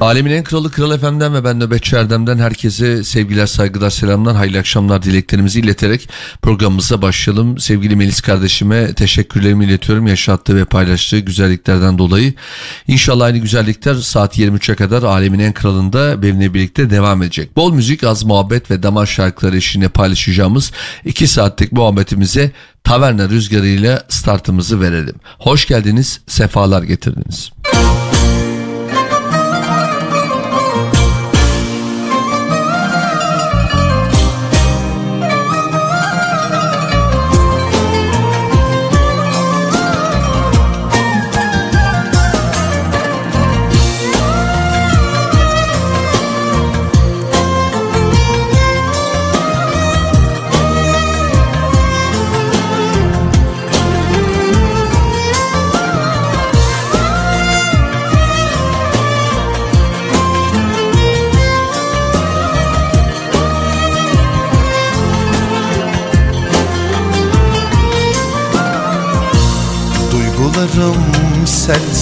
Alemin en kralı Kral FM'den ve ben Nöbetçi Erdem'den herkese sevgiler, saygılar, selamlar, hayırlı akşamlar dileklerimizi ileterek programımıza başlayalım. Sevgili Melis kardeşime teşekkürlerimi iletiyorum yaşattığı ve paylaştığı güzelliklerden dolayı. İnşallah aynı güzellikler saat 23'e kadar Alemin en kralında benimle birlikte devam edecek. Bol müzik, az muhabbet ve damar şarkıları eşliğinde paylaşacağımız 2 saatlik muhabbetimize taverna rüzgarıyla startımızı verelim. Hoş geldiniz, sefalar getirdiniz. sel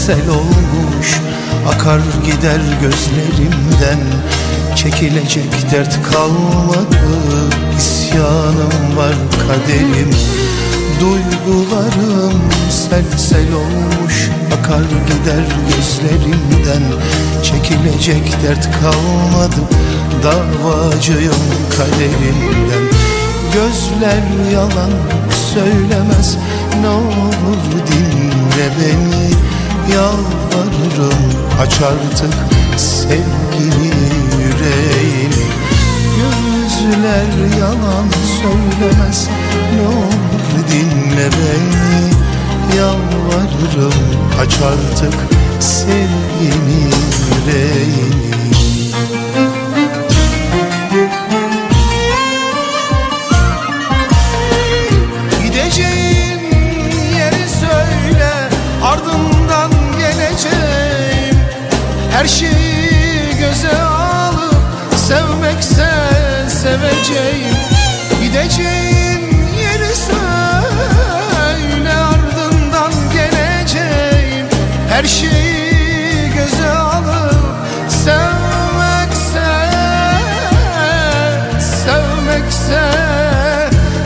sel olmuş. Akar gider gözlerimden. Çekilecek dert kalmadı. İsyanım var kaderim. Duygularım sel sel olmuş. Akar gider gözlerimden. Çekilecek dert kalmadı. Davacıyım kaderimden. Gözler yalan söylemez. Ne olur dinle beni Yalvarırım. Aç artık sevgili yüreğini. Gözler yalan söylemez. Ne olur dinle beni. Yalvarırım aç artık sevgini yüreğini Her şeyi göze alıp sevmekse Sevmekse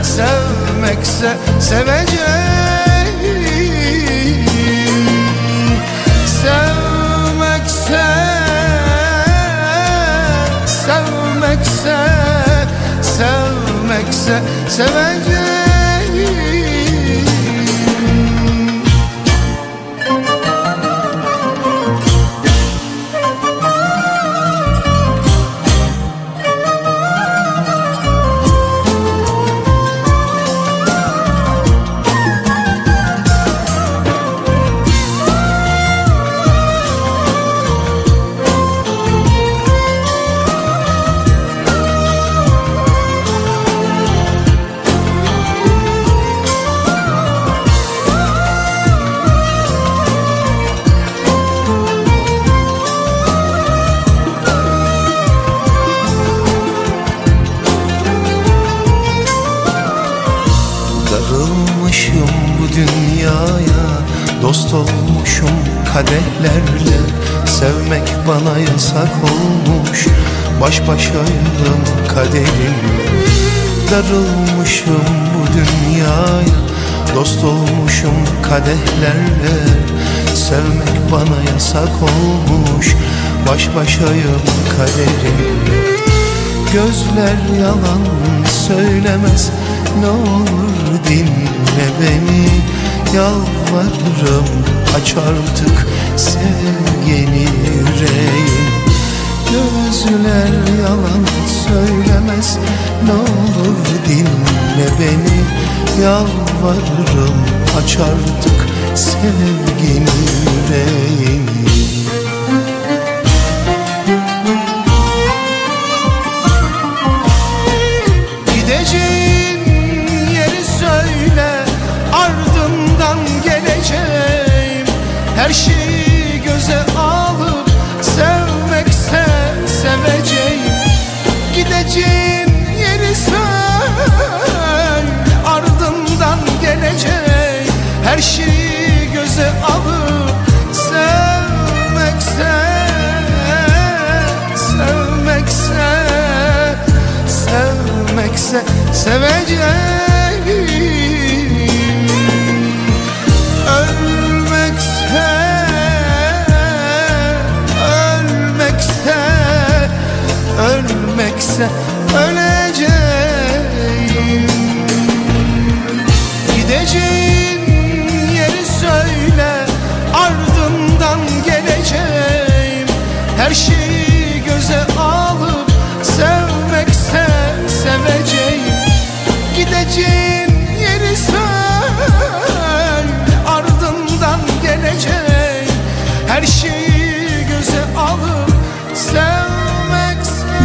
Sevmekse seveceğim. Sevmekse seveceğim kadehlerle. Sevmek bana yasak olmuş. Baş başayım kaderimle. Darılmışım bu dünyaya. Dost olmuşum kadehlerle. Sevmek bana yasak olmuş. Baş başayım kaderimle. Gözler yalan söylemez. Ne olur dinle beni Yalvarırım aç artık sevgini yüreğim. Gözler yalan söylemez Ne olur dinle beni. Yalvarırım aç artık sevgini yüreğimi seveceğim. Ölmekse Ölmekse Ölmekse Öle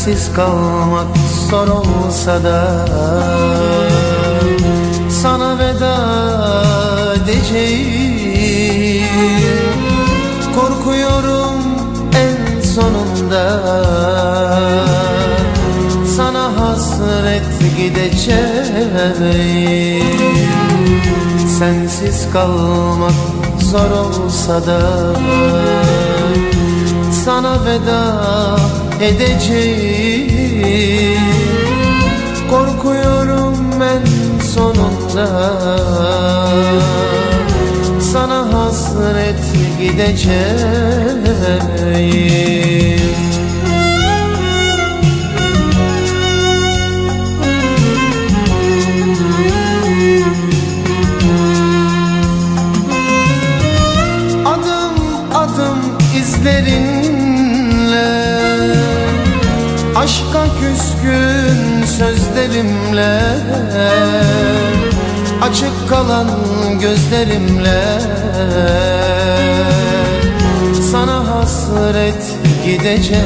Sensiz kalmak zor olsa da Sana veda edeceğim. Korkuyorum en sonunda. Sana hasret gideceğim. Sensiz kalmak zor olsa da Sana veda edeceğim. Korkuyorum ben sonunda. Sana hasret gideceğim Aşka küskün sözlerimle Açık kalan gözlerimle. Sana hasret gideceğim.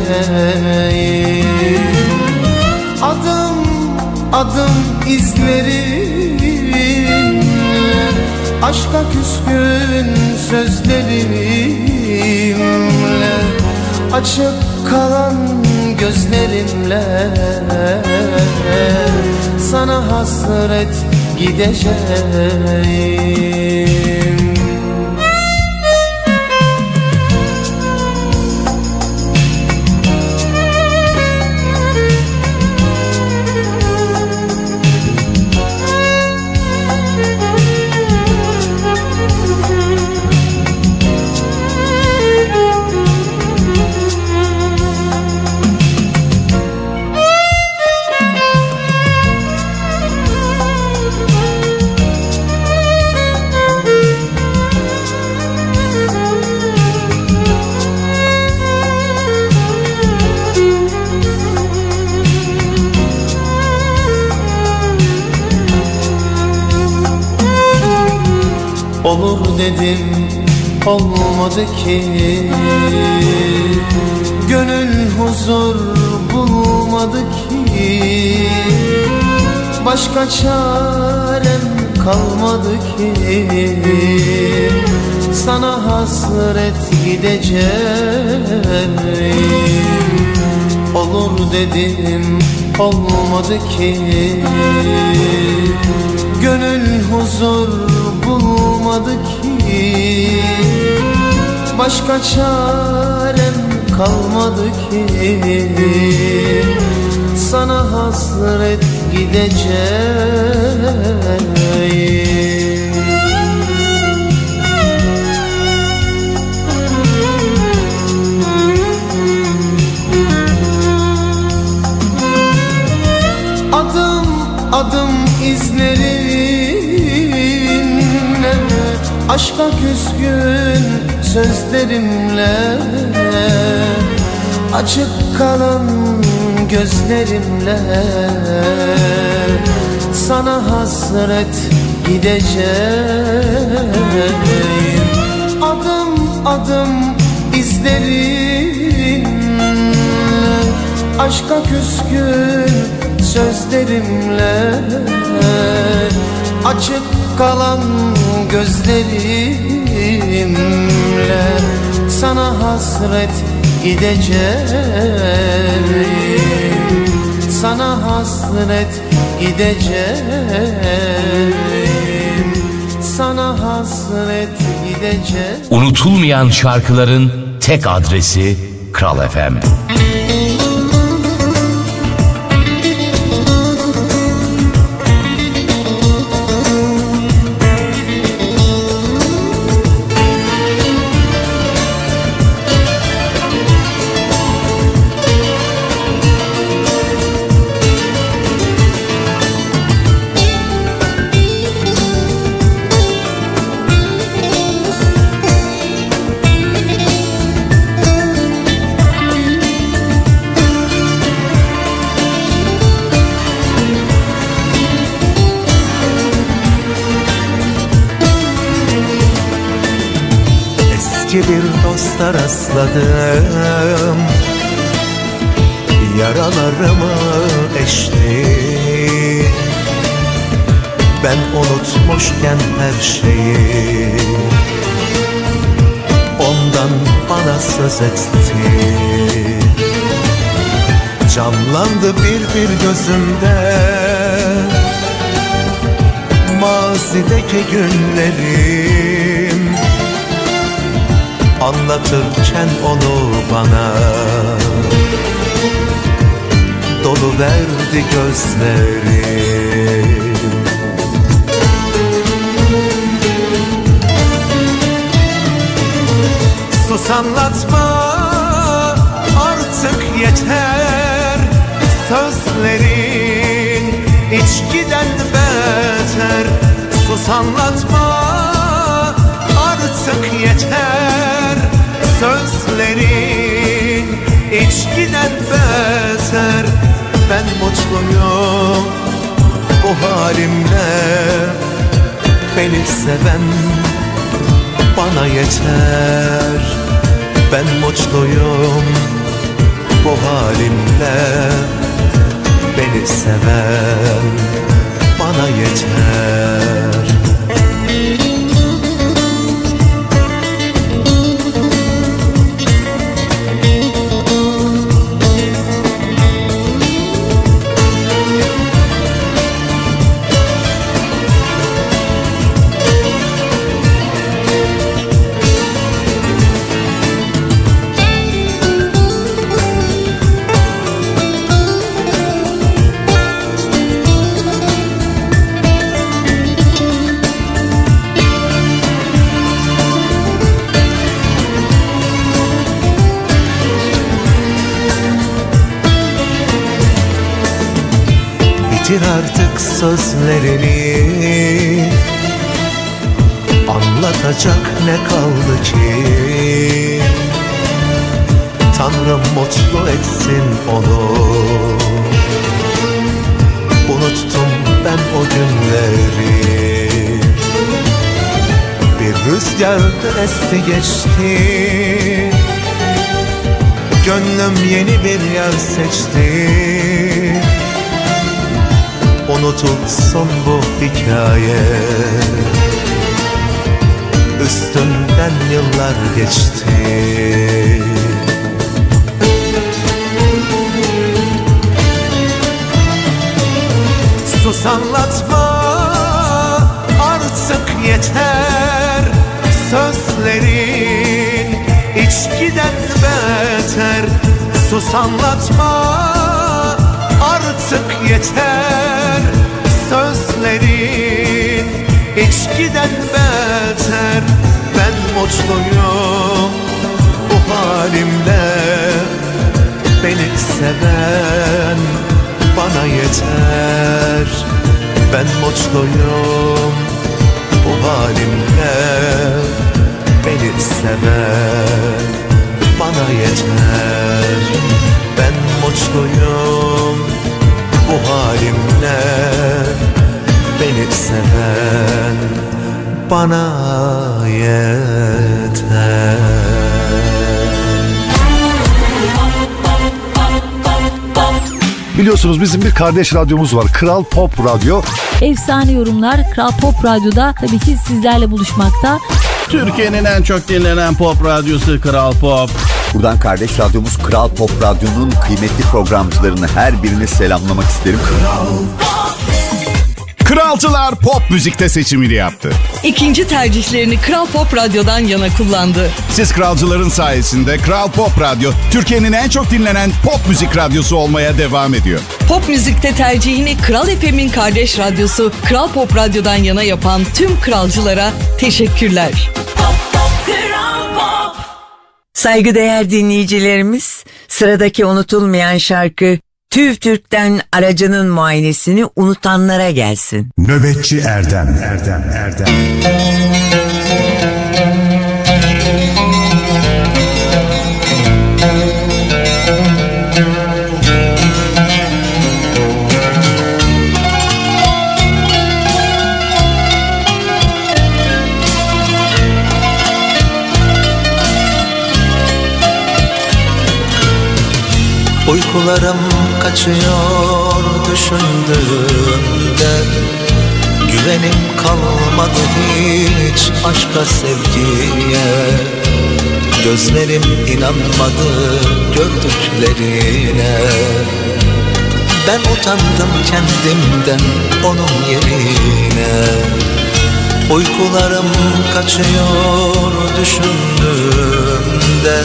Adım adım izlerinle Aşka küskün sözlerimle Açık kalan gözlerimle. Sana hasret gideceğim Olur dedim olmadı ki. Gönül huzur bulmadı ki. Başka çarem kalmadı ki. Sana hasret gideceğim. Olur dedim olmadı ki. Gönül huzur bulmadı ki. Başka çarem kalmadı ki. Sana hasret gideceğim. Adım adım izlerinle Aşka küskün sözlerimle Açık kalan gözlerimle. Sana hasret gideceğim Adım adım izlerim Aşka küskün sözlerimle Açık kalan gözlerimle Sana hasret gideceğim. Sana hasret gideceğim. Sana hasret gideceğim. Unutulmayan şarkıların tek adresi Kral FM. Dosta rastladım. Yaralarımı eşti. Ben unutmuşken her şeyi Ondan bana söz etti. Canlandı bir bir gözümde. Mazideki günlerim Anlatırken onu bana. Dolu verdi gözlerim Sus anlatma artık yeter. Sözlerin içkiden beter. Sus anlatma artık yeter Sözlerin içkiden beter. Ben mutluyum bu halimle. Beni seven bana yeter. Ben mutluyum bu halimle. Beni seven bana yeter Bitir artık sözlerini. Anlatacak ne kaldı ki? Tanrım mutlu etsin onu. Unuttum ben o günleri. Bir rüzgarda esti geçti. Gönlüm yeni bir yer seçti Unutulsun bu hikaye. Üstünden yıllar geçti. Sus anlatma artık yeter. Sözlerin içkiden beter. Sus anlatma artık yeter Sözlerin içkiden beter. Ben mutluyum bu halimle Beni seven bana yeter. Ben mutluyum bu halimle Beni sever bana yeter. Ben mutluyum bu halimle Beni seven bana yeter Biliyorsunuz bizim bir kardeş radyomuz var. Kral Pop Radyo. Efsane yorumlar Kral Pop Radyo'da tabii ki sizlerle buluşmakta. Türkiye'nin en çok dinlenen pop radyosu Kral Pop. Buradan kardeş radyomuz Kral Pop Radyo'nun kıymetli programcılarını her birini selamlamak isterim. Kral Kralcılar pop müzikte seçimini yaptı. İkinci tercihlerini Kral Pop Radyo'dan yana kullandı. Siz kralcıların sayesinde Kral Pop Radyo Türkiye'nin en çok dinlenen pop müzik radyosu olmaya devam ediyor. Pop müzikte tercihini Kral FM'in kardeş radyosu Kral Pop Radyo'dan yana yapan tüm kralcılara teşekkürler. Saygıdeğer dinleyicilerimiz, sıradaki unutulmayan şarkı TÜV TÜRK'ten aracının muayenesini unutanlara gelsin. Nöbetçi Erdem Erdem Erdem Uykularım kaçıyor düşündüğümde. Güvenim kalmadı hiç aşka sevgiye. Gözlerim inanmadı gördüklerine. Ben utandım kendimden onun yerine. Uykularım kaçıyor düşündüğümde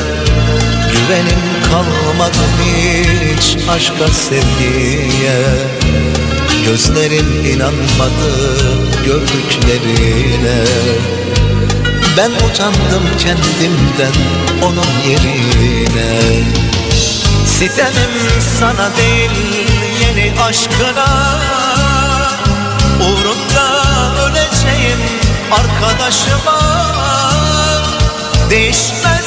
Güvenim kalmadı hiç aşka sevgiye. Gözlerim inanmadı gördüklerine. Ben utandım kendimden onun yerine. Sitemim sana değil yeni aşkına. Uğrunda öleceğim arkadaşıma. Değişmezdim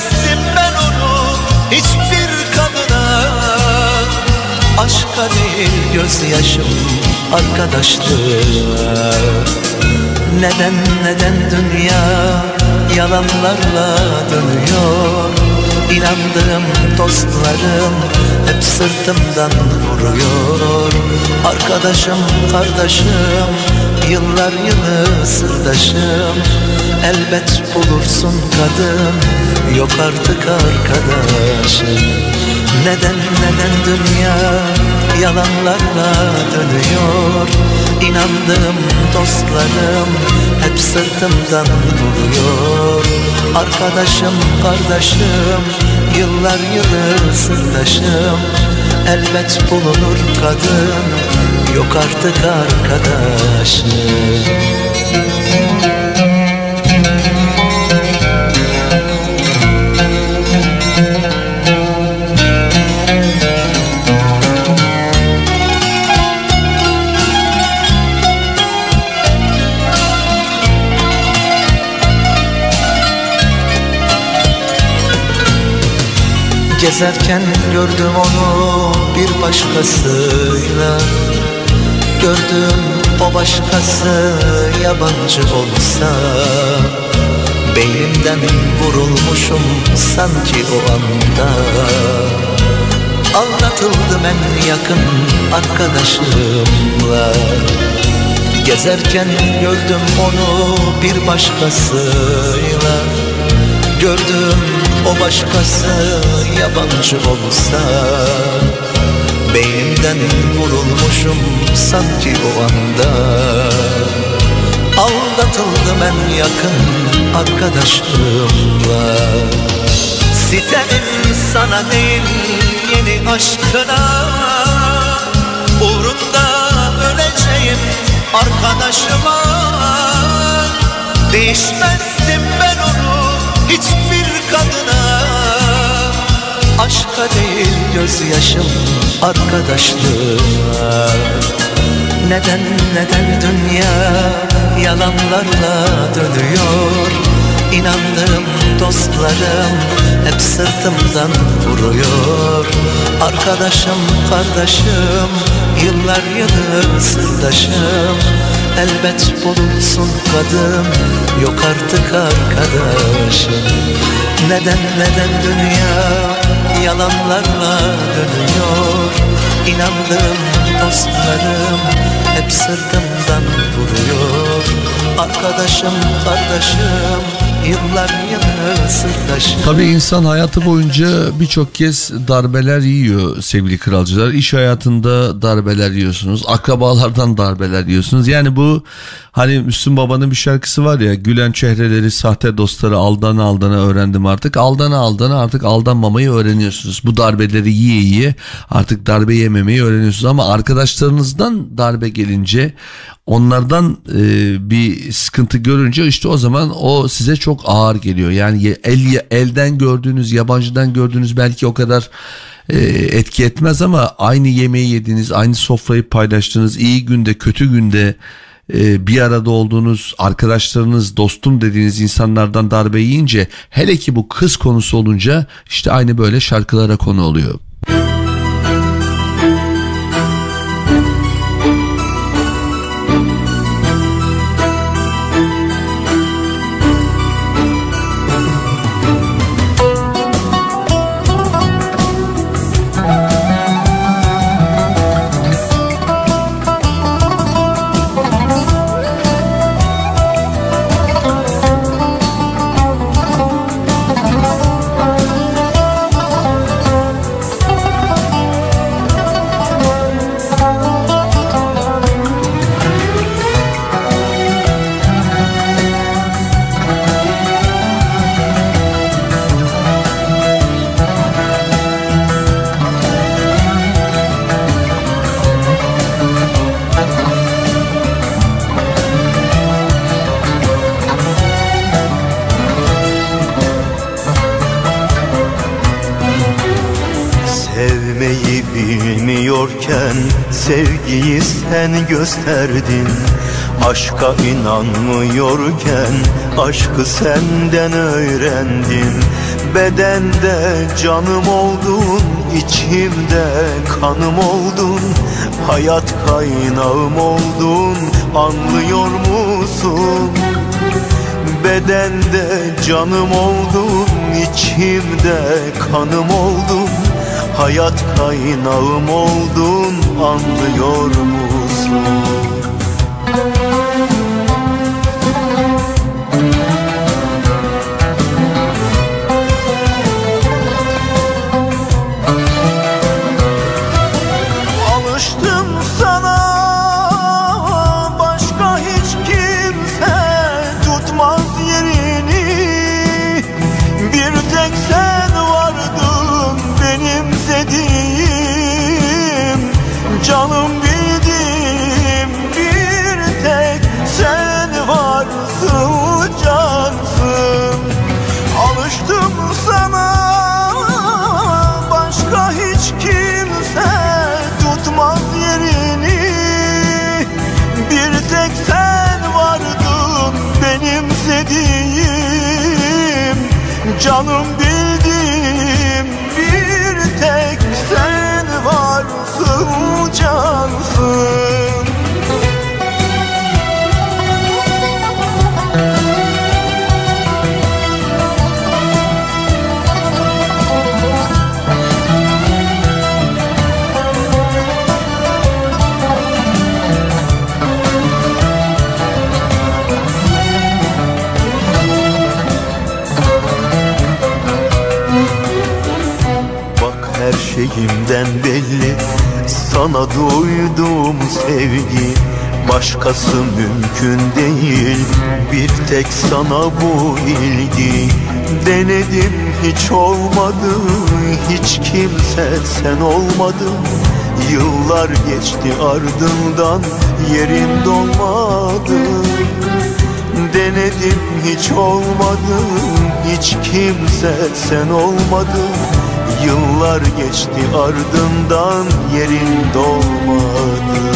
Aşka değil gözyaşım arkadaşlığa Neden neden dünya yalanlarla dönüyor? İnandığım dostlarım hep sırtımdan vuruyor. Arkadaşım kardeşim yıllar yılı sırdaşım. Elbet bulursun kadın yok artık arkadaşım Neden neden dünya yalanlarla dönüyor? İnandığım dostlarım hep sırtımdan vuruyor. Arkadaşım kardeşim yıllar yılı sırdaşım. Elbet bulunur kadın yok artık arkadaşım Gezerken gördüm onu bir başkasıyla. Gördüm o başkası yabancı olsa Beynimden vurulmuşum sanki o anda. Aldatıldım en yakın arkadaşımla. Gezerken gördüm onu bir başkasıyla Gördüm o başkası yabancı olsa. Beynimden vurulmuşum sanki o anda. Aldatıldım en yakın arkadaşımla. Sitemim sana değil yeni aşkına. Uğrunda öleceğim arkadaşıma. Değişmezdim ben onu hiçbir kadına Aşka değil gözyaşım arkadaşlığa Neden neden dünya yalanlarla dönüyor? İnandığım dostlarım hep sırtımdan vuruyor. Arkadaşım kardeşim yıllar yılı sırdaşım Elbet bulunsun kadın. Yok artık arkadaşım. Neden neden dünya yalanlarla dönüyor? İnandığım dostlarım hep sırtımdan vuruyor. Arkadaşım kardeşim Tabii insan hayatı boyunca birçok kez darbeler yiyor sevgili kralcılar. İş hayatında darbeler yiyorsunuz. Akrabalardan darbeler yiyorsunuz. Yani bu hani Müslüm Baba'nın bir şarkısı var ya gülen çehreleri sahte dostları aldana aldana öğrendim artık. Aldana aldana artık aldanmamayı öğreniyorsunuz. Bu darbeleri yiye yiye artık darbe yememeyi öğreniyorsunuz. Ama arkadaşlarınızdan darbe gelince onlardan e, bir sıkıntı görünce işte o zaman o size çok ağır geliyor. Yani el elden gördüğünüz, yabancıdan gördüğünüz belki o kadar e, etki etmez ama aynı yemeği yediğiniz, aynı sofrayı paylaştığınız, iyi günde, kötü günde e, bir arada olduğunuz arkadaşlarınız, dostum dediğiniz insanlardan darbe yiyince hele ki bu kız konusu olunca işte aynı böyle şarkılara konu oluyor. Bilmiyorken sevgiyi sen gösterdin. Aşka inanmıyorken aşkı senden öğrendim. Bedende canım oldun, içimde kanım oldun. Hayat kaynağım oldun, anlıyor musun? Bedende canım oldun, içimde kanım oldun Hayat kaynağım oldun, anlıyor musun? Canım Sana duyduğum sevgi Başkası mümkün değil. Bir tek sana bu ilgi Denedim hiç olmadı Hiç kimse sen olmadın. Yıllar geçti ardından Yerin dolmadı. Denedim hiç olmadı Hiç kimse sen olmadın Yıllar geçti ardından yerin dolmadı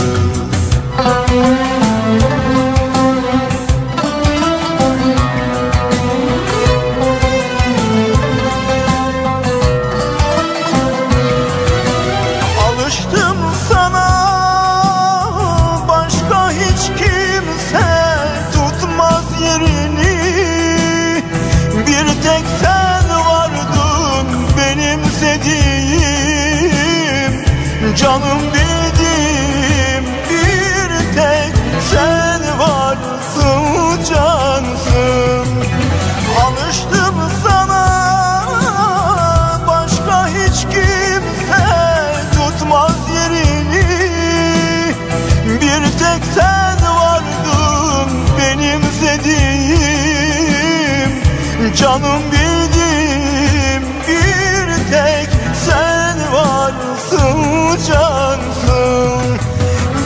cansın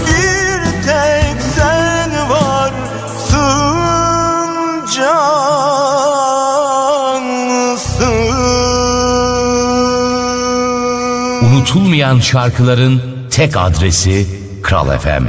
Bir tek sen varsın cansın Unutulmayan şarkıların tek adresi Kral FM.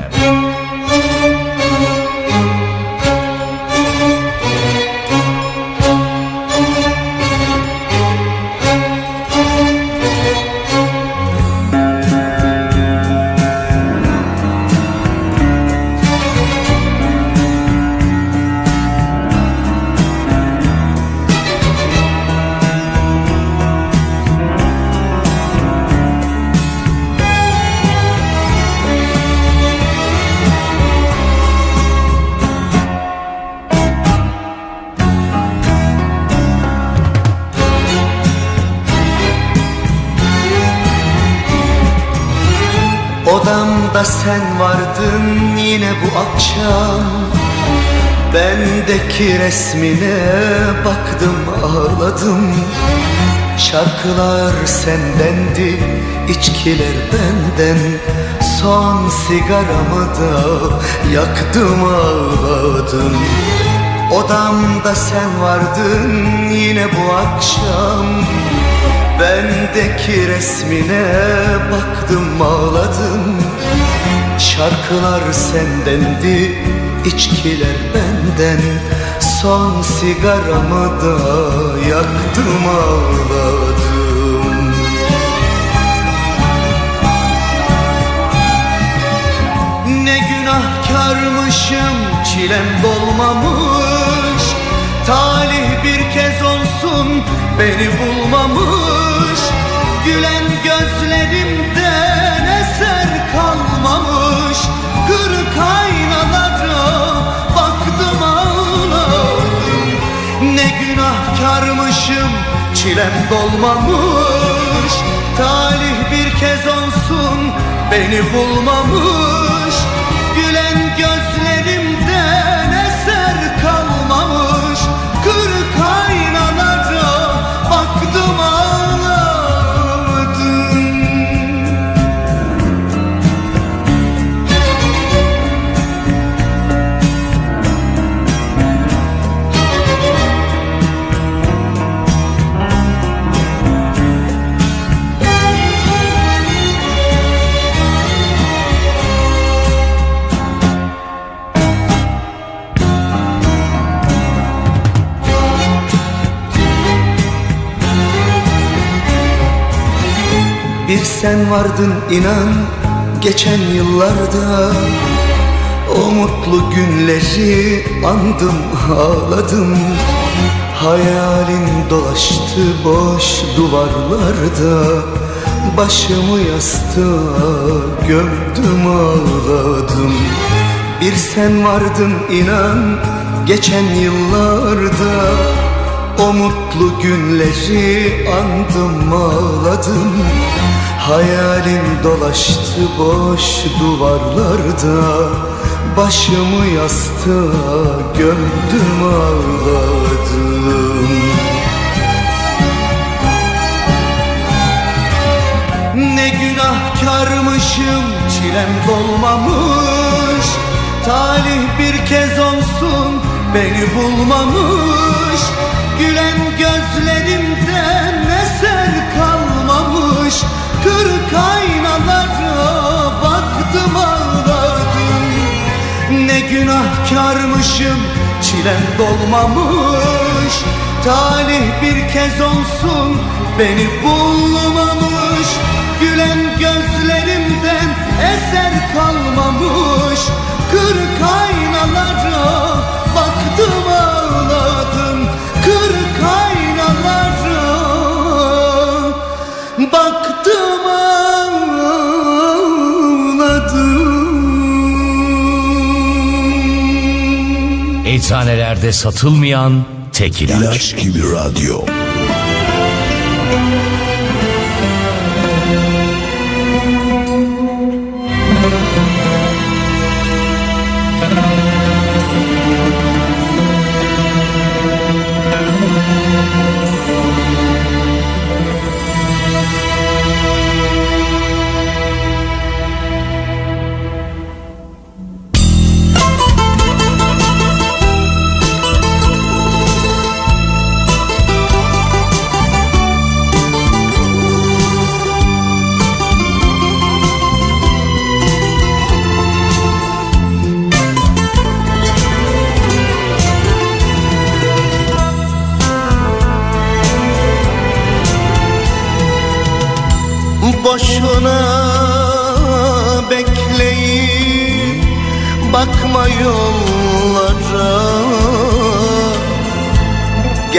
Odamda sen vardın yine bu akşam. Bendeki resmine baktım ağladım. Şarkılar sendendi, içkiler benden. Son sigaramı da yaktım ağladım. Odamda sen vardın yine bu akşam. Bendeki resmine baktım ağladım Şarkılar sendendi, içkiler benden. Son sigaramı da yaktım ağladım. Ne günahkarmışım çilem dolmamış. Talih bir kez olsun beni bulmamış. Gülen gözlerimden günahkarmışım çilem dolmamış. Talih bir kez olsun beni bulmamış sen vardın inan geçen yıllarda. O mutlu günleri andım ağladım. Hayalin dolaştı boş duvarlarda. Başımı yastığa gömdüm ağladım. Bir sen vardın inan geçen yıllarda o mutlu günleri andım ağladım. Hayalin dolaştı boş duvarlarda. Başımı yastığa gömdüm ağladım. Ne günahkarmışım çilem dolmamış. Talih bir kez olsun beni bulmamış Gülen gözlerimden eser kalmamış. Kırık aynalara baktım ağladım. Ne günahkarmışım çilem dolmamış. Talih bir kez olsun beni bulmamış. Gülen gözlerimden eser kalmamış. Kırık aynalara Eczanelerde satılmayan tek ilaç. İlaç gibi radyo.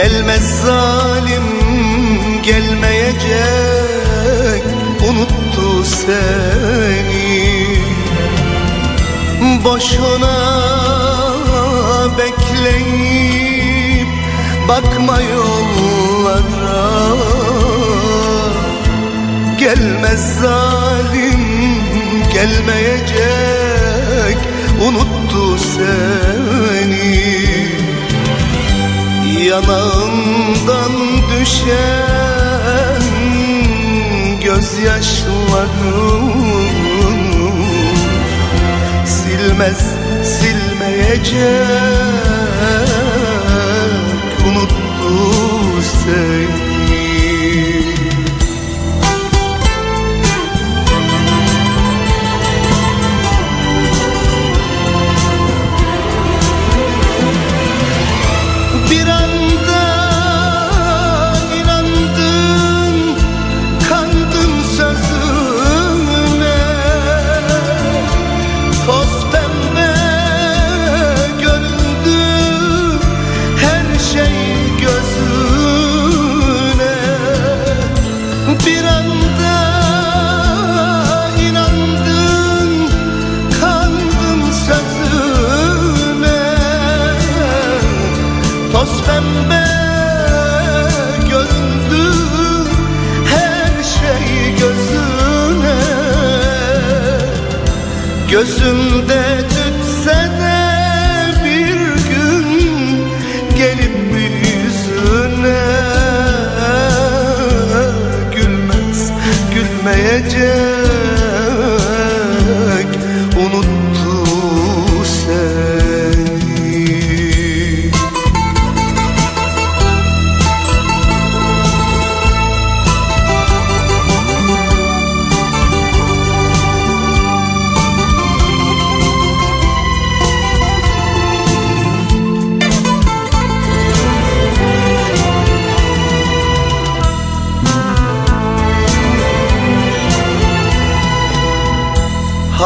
Gelmez zalim gelmeyecek unuttu seni. Boşuna bekleyip bakma yollara. Gelmez zalim gelmeyecek Yanağından düşen gözyaşları Silmez silmeyecek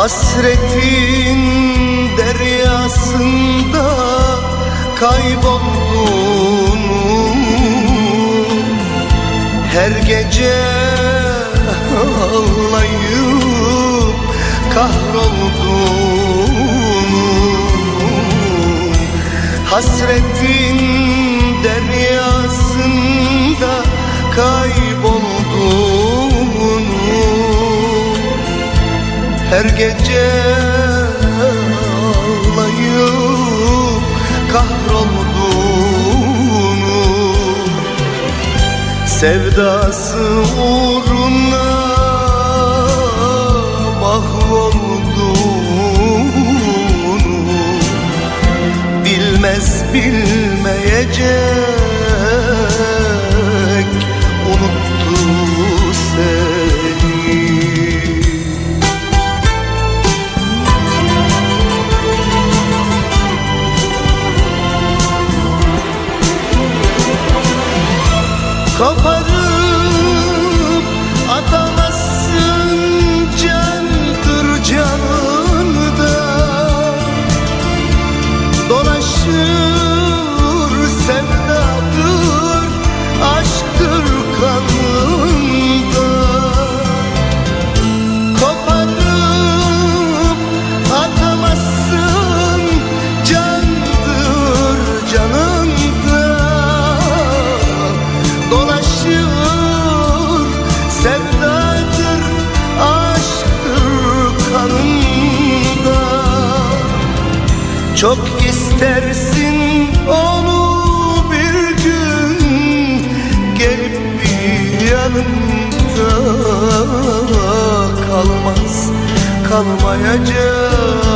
Hasretin deryasında kaybolduğunu Her gece ağlayıp kahrolduğunu Hasretin her gece ağlayıp kahrolduğunu Sevdası uğruna mahvolduğunu Bilmez bilmeyecek Çok istersin onu bir gün Gelip bir yanımda kalmaz Kalmayacak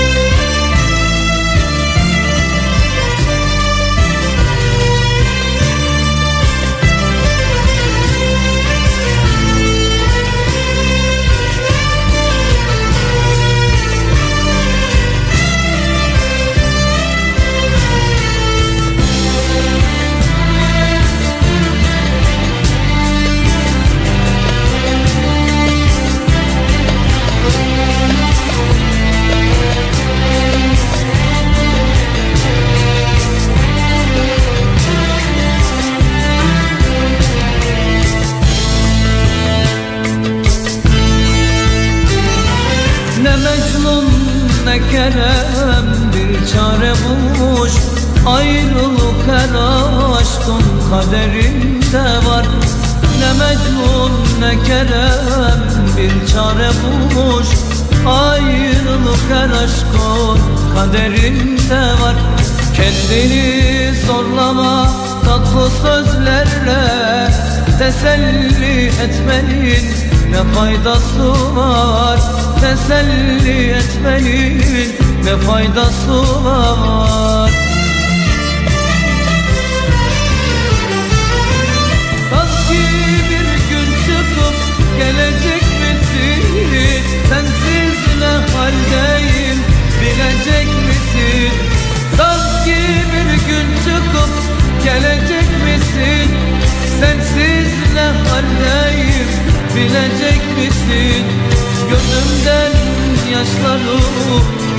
kaderinde var. Ne Mecnun ne Kerem bir çare bulmuş. Ayrılık her aşkın kaderinde var. Kendini zorlama tatlı sözlerle Teselli etmenin ne faydası var? Teselli etmenin ne faydası var bilecek misin? Sanki bir gün çıkıp gelecek misin? Sensiz ne haldeyim bilecek misin? Gözümden yaşları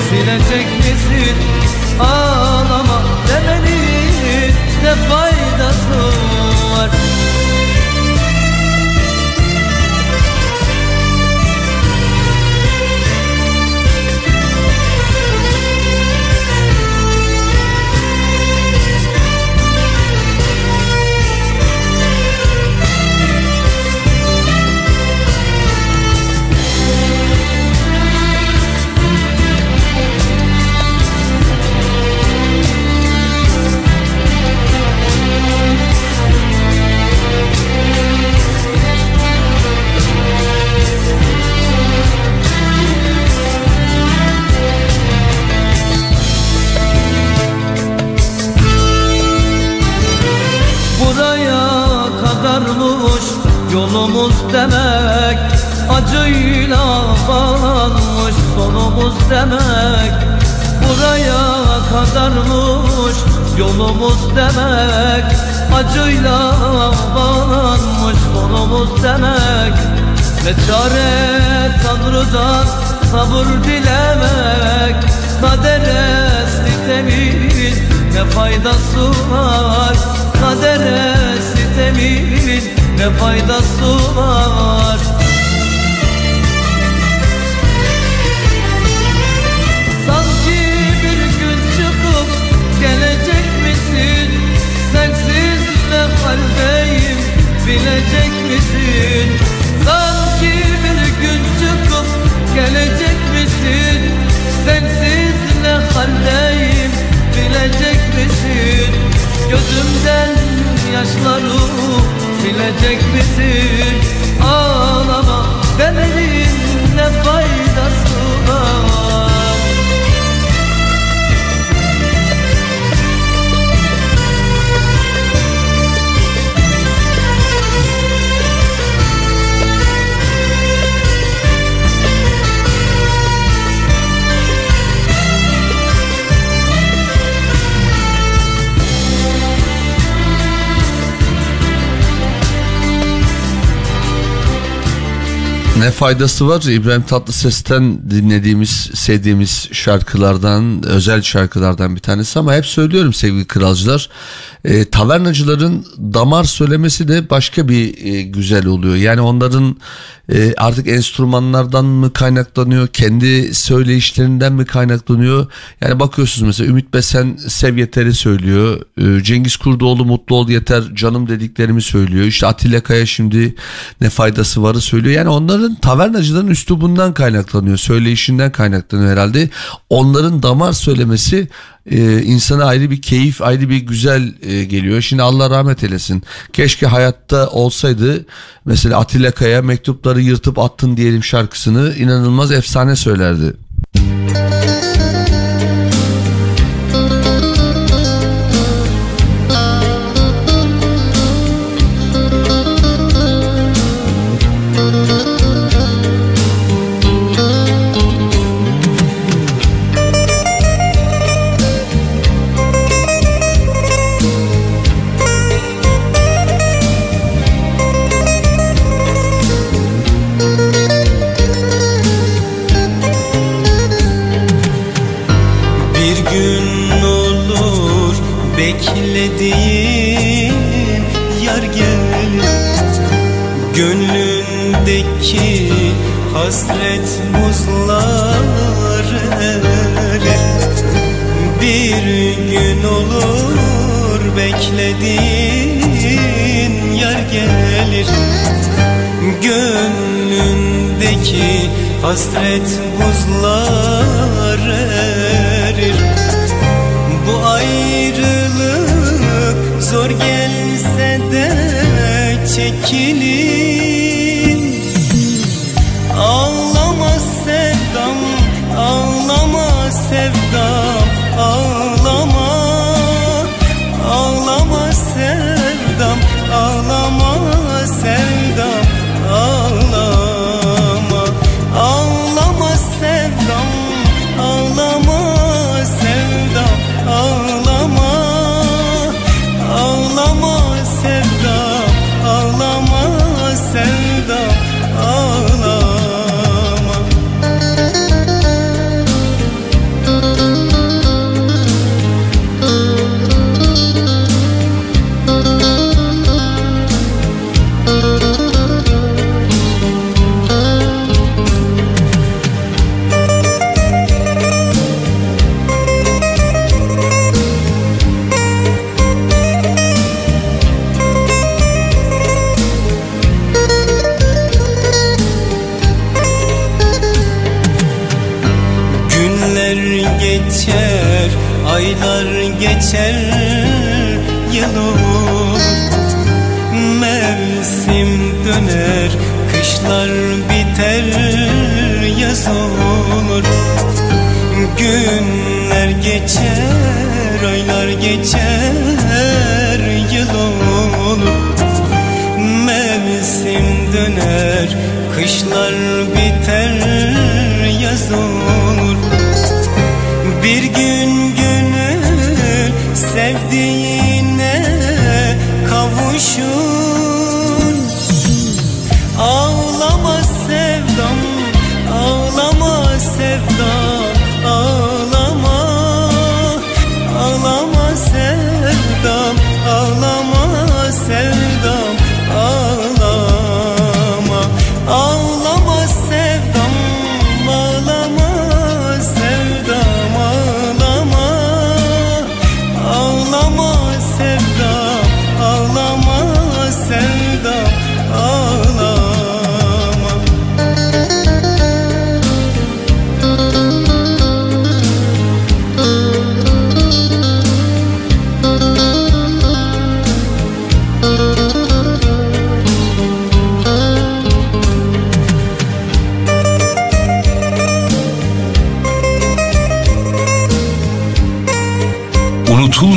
silecek misin? Ağlama demenin ne faydası var sonumuz demek Buraya kadarmış yolumuz demek. Acıyla bağlanmış sonumuz demek. Ne çare Tanrı'dan sabır dilemek. Kadere sitemin ne faydası var? Kadere sitemin ne faydası var bilecek misin? Sanki bir gün çıkıp gelecek misin? Sensiz ne haldeyim bilecek misin? Gözümden yaşları silecek misin Ne faydası var? İbrahim Tatlıses'ten dinlediğimiz, sevdiğimiz şarkılardan, özel şarkılardan bir tanesi ama hep söylüyorum sevgili kralcılar. E, tavernacıların damar söylemesi de başka bir e, güzel oluyor. Yani onların e, artık enstrümanlardan mı kaynaklanıyor, kendi söyleyişlerinden mi kaynaklanıyor? Yani bakıyorsunuz mesela Ümit Besen Sev Yeter'i söylüyor. E, Cengiz Kurdoğlu Mutlu Ol Yeter Canım dediklerimi söylüyor. İşte Atilla Kaya şimdi ne faydası varı söylüyor. Yani onların tavernacıların üslubundan kaynaklanıyor. Söyleyişinden kaynaklanıyor herhalde. Onların damar söylemesi e, insana ayrı bir keyif, ayrı bir güzel e, geliyor. Şimdi Allah rahmet eylesin. Keşke hayatta olsaydı mesela Atilla Kaya mektupları yırtıp attın diyelim şarkısını inanılmaz efsane söylerdi. Hasret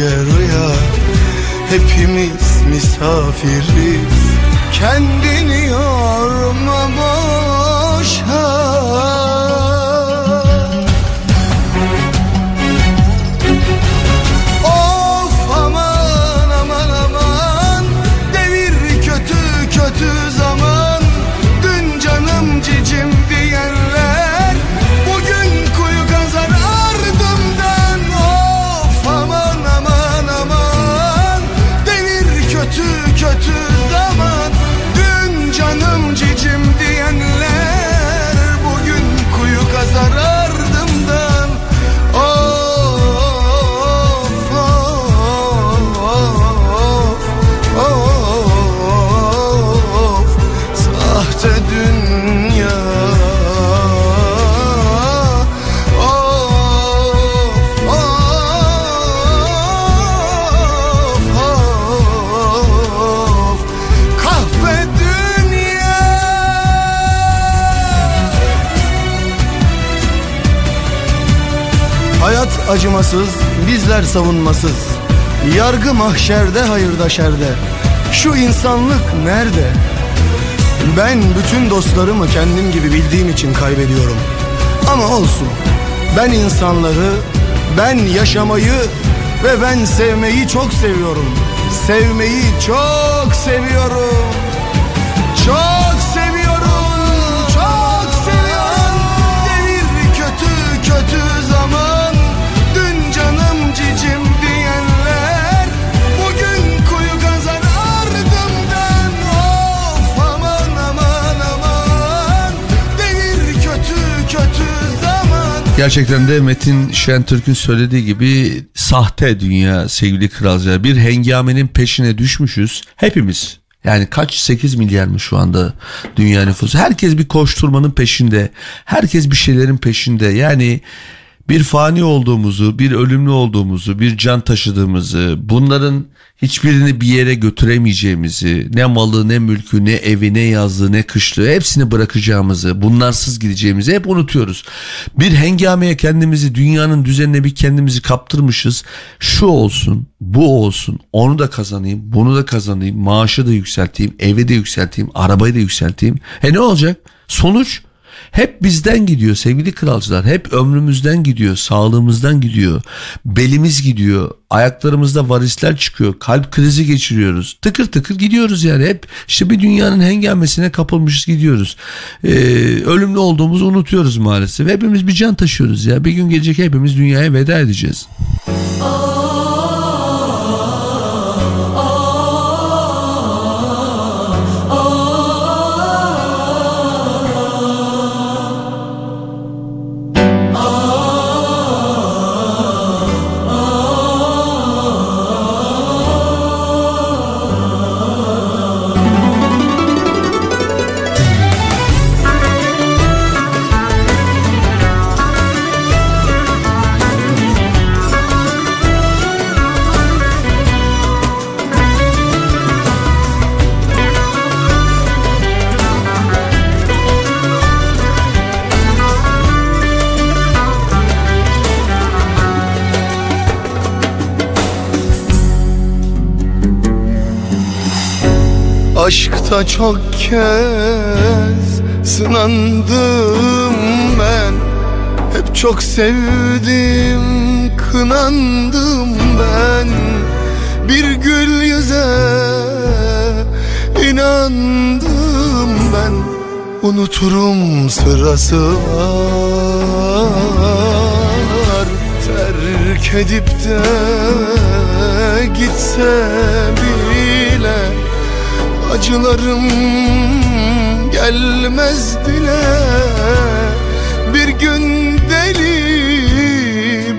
Sadece rüya. Hepimiz misafiriz. Kendini yorma acımasız, bizler savunmasız. Yargı mahşerde, hayırda şerde. Şu insanlık nerede? Ben bütün dostlarımı kendim gibi bildiğim için kaybediyorum. Ama olsun. Ben insanları, ben yaşamayı ve ben sevmeyi çok seviyorum. Sevmeyi çok seviyorum. Çok Gerçekten de Metin Şentürk'ün söylediği gibi sahte dünya sevgili kralcılar. Bir hengamenin peşine düşmüşüz hepimiz. Yani kaç 8 milyar mı şu anda dünya nüfusu? Herkes bir koşturmanın peşinde. Herkes bir şeylerin peşinde. Yani bir fani olduğumuzu, bir ölümlü olduğumuzu, bir can taşıdığımızı, bunların hiçbirini bir yere götüremeyeceğimizi, ne malı, ne mülkü, ne evi, ne yazlığı, ne kışlığı hepsini bırakacağımızı, bunlarsız gideceğimizi hep unutuyoruz. Bir hengameye kendimizi, dünyanın düzenine bir kendimizi kaptırmışız. Şu olsun, bu olsun, onu da kazanayım, bunu da kazanayım, maaşı da yükselteyim, evi de yükselteyim, arabayı da yükselteyim. E ne olacak? Sonuç Hep bizden gidiyor sevgili kralcılar. Hep ömrümüzden gidiyor, sağlığımızdan gidiyor. Belimiz gidiyor, ayaklarımızda varisler çıkıyor, kalp krizi geçiriyoruz. Tıkır tıkır gidiyoruz yani hep işte bir dünyanın hengamesine kapılmışız gidiyoruz. Ee, ölümlü olduğumuzu unutuyoruz maalesef. Hepimiz bir can taşıyoruz ya. Bir gün gelecek hepimiz dünyaya veda edeceğiz. Aşkta çok kez sınandım ben. Hep çok sevdim, kınandım ben. Bir gül yüze inandım ben. Unuturum sırası var. Terk edip de gitse bile Acılarım gelmez dile. Bir gün deli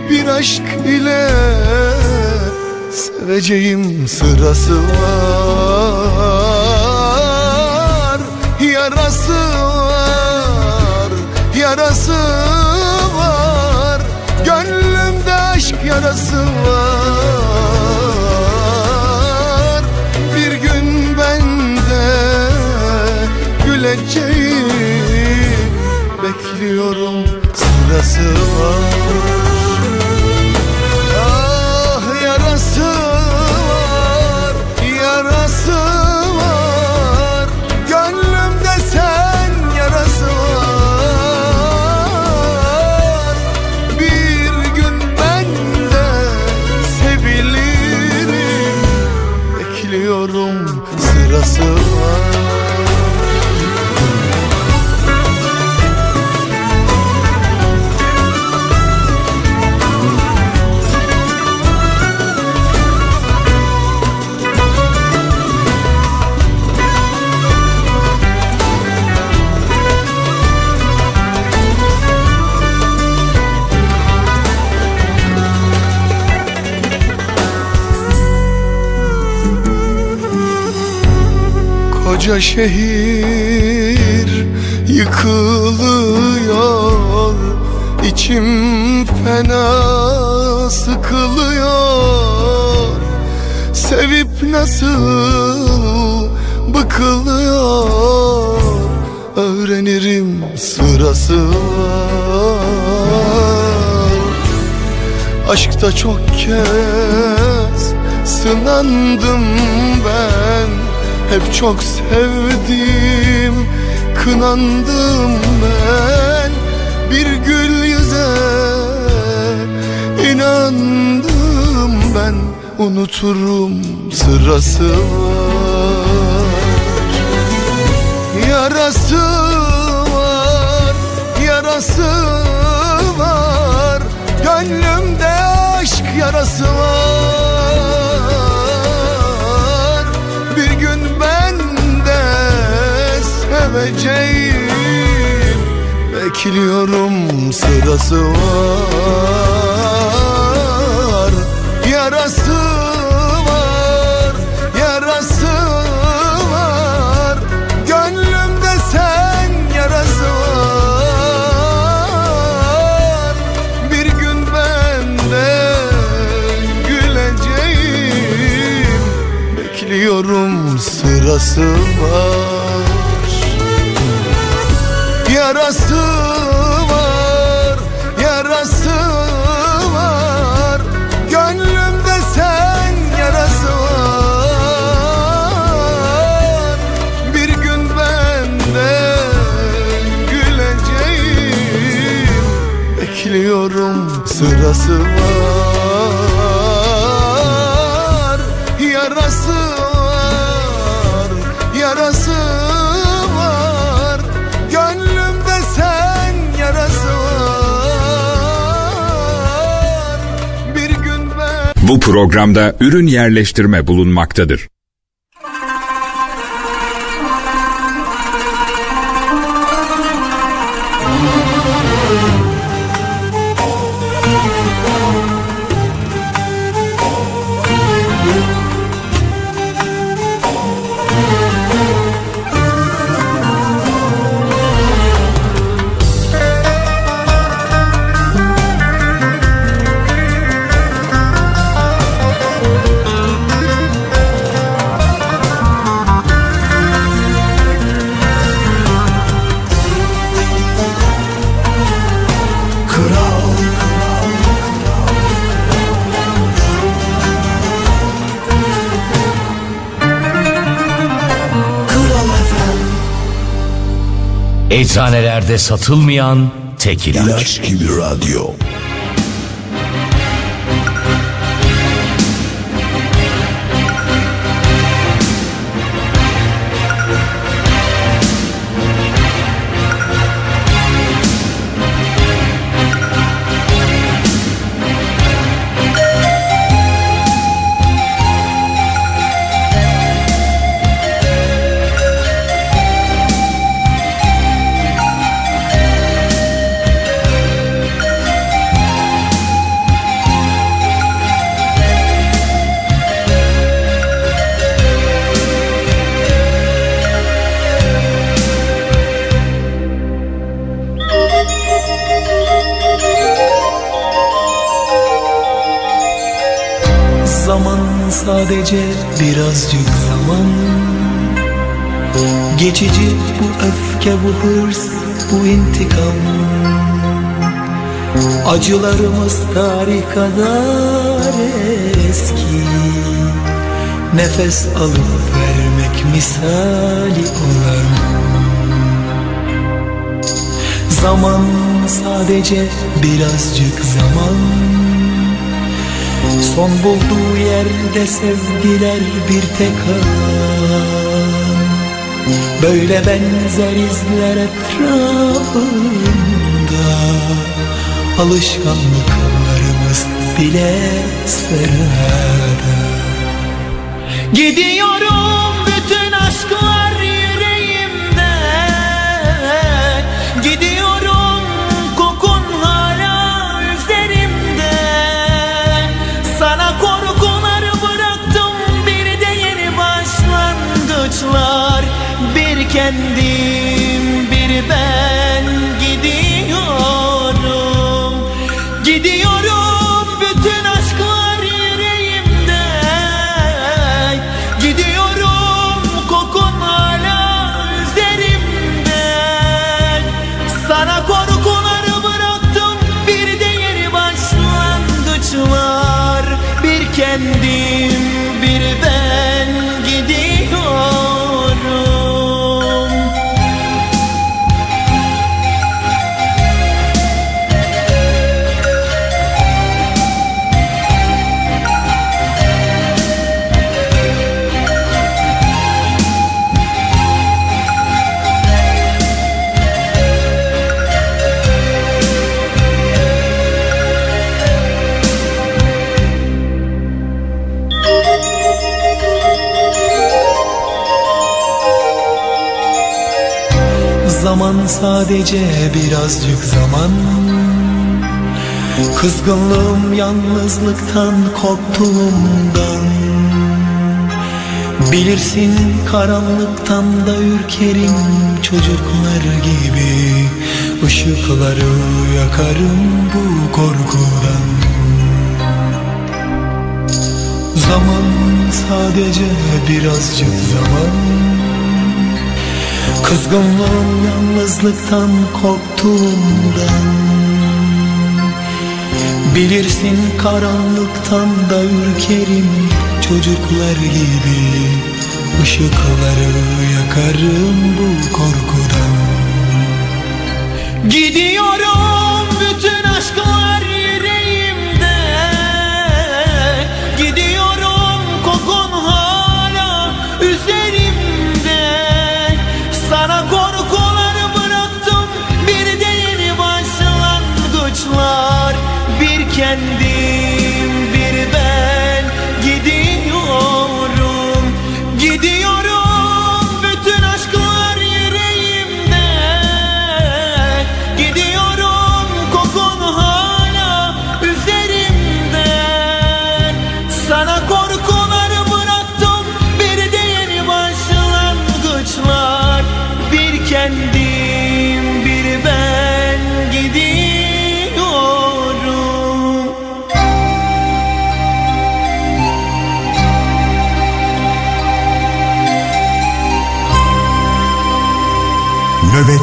bir aşk ile Seveceğim sırası var. Yarası var Yarası var. Gönlümde aşk yarası var güleceğim Bekliyorum. Sırası var Koca şehir yıkılıyor İçim fena sıkılıyor. Sevip nasıl bıkılıyor Öğrenirim sırası var. Aşkta çok kez sınandım ben Hep çok sevdim, kınandım ben. Bir gül yüze inandım ben. Unuturum sırası var. Yarası var, yarası var. Gönlümde aşk yarası var seveceğim Bekliyorum sırası var. Yarası var, yarası var. Gönlümde sen yarası var. Bir gün ben de güleceğim. Bekliyorum sırası var Sırası var Yarası var Yarası var Gönlümde sen yarası var Bir gün ben Bu programda ürün yerleştirme bulunmaktadır. Eczanelerde satılmayan tek ilaç. İlaç gibi radyo. Birazcık zaman. Geçici bu öfke bu hırs bu intikam. Acılarımız tarih kadar eski. Nefes alıp vermek misali olan. Zaman sadece birazcık zaman Son bulduğu yerde sevgiler bir tek an. Böyle benzer izler etrafında. Alışkanlıklarımız bile sırada Gidiyorum kendim sadece birazcık zaman. Kızgınlığım yalnızlıktan korktuğumdan. Bilirsin karanlıktan da ürkerim. Çocuklar gibi Işıkları yakarım bu korkudan. Zaman sadece birazcık zaman Kızgınlığım yalnızlıktan korktuğumdan Bilirsin karanlıktan da ürkerim. Çocuklar gibi Işıkları yakarım bu korkudan. Gidiyorum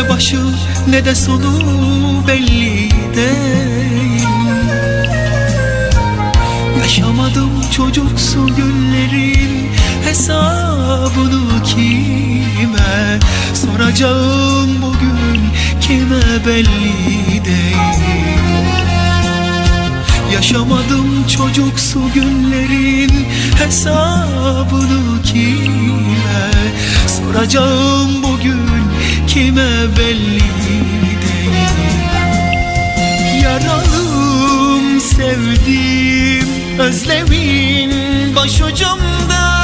Ne başı ne de sonu belli değil. Yaşamadım çocuksu günlerin hesabını kime Soracağım bugün kime belli değil. Yaşamadım çocuksu günlerin hesabını kime Soracağım bugün kime belli değil. Yaralım sevdim özlemin başucumda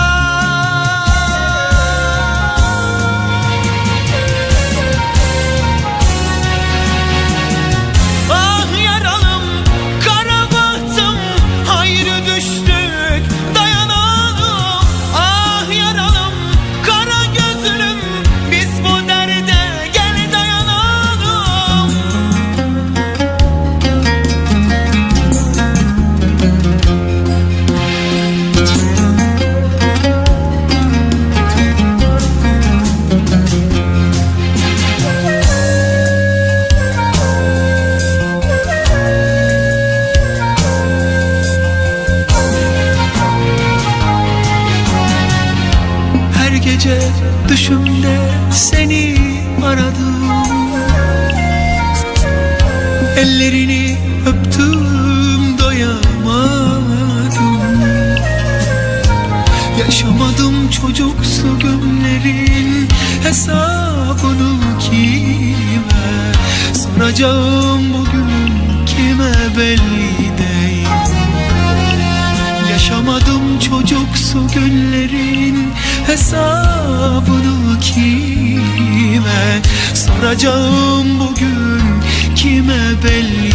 çocuksu günlerin hesabını kime Soracağım bugün kime belli değil? Yaşamadım çocuksu günlerin hesabını kime Soracağım bugün kime belli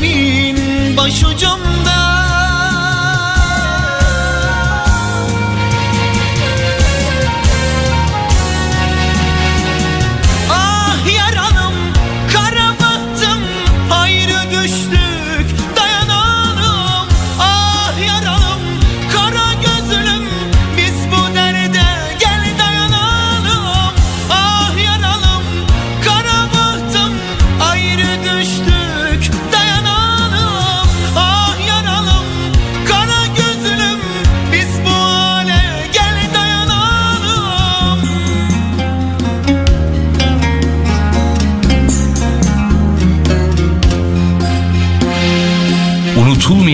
özlemin başucumda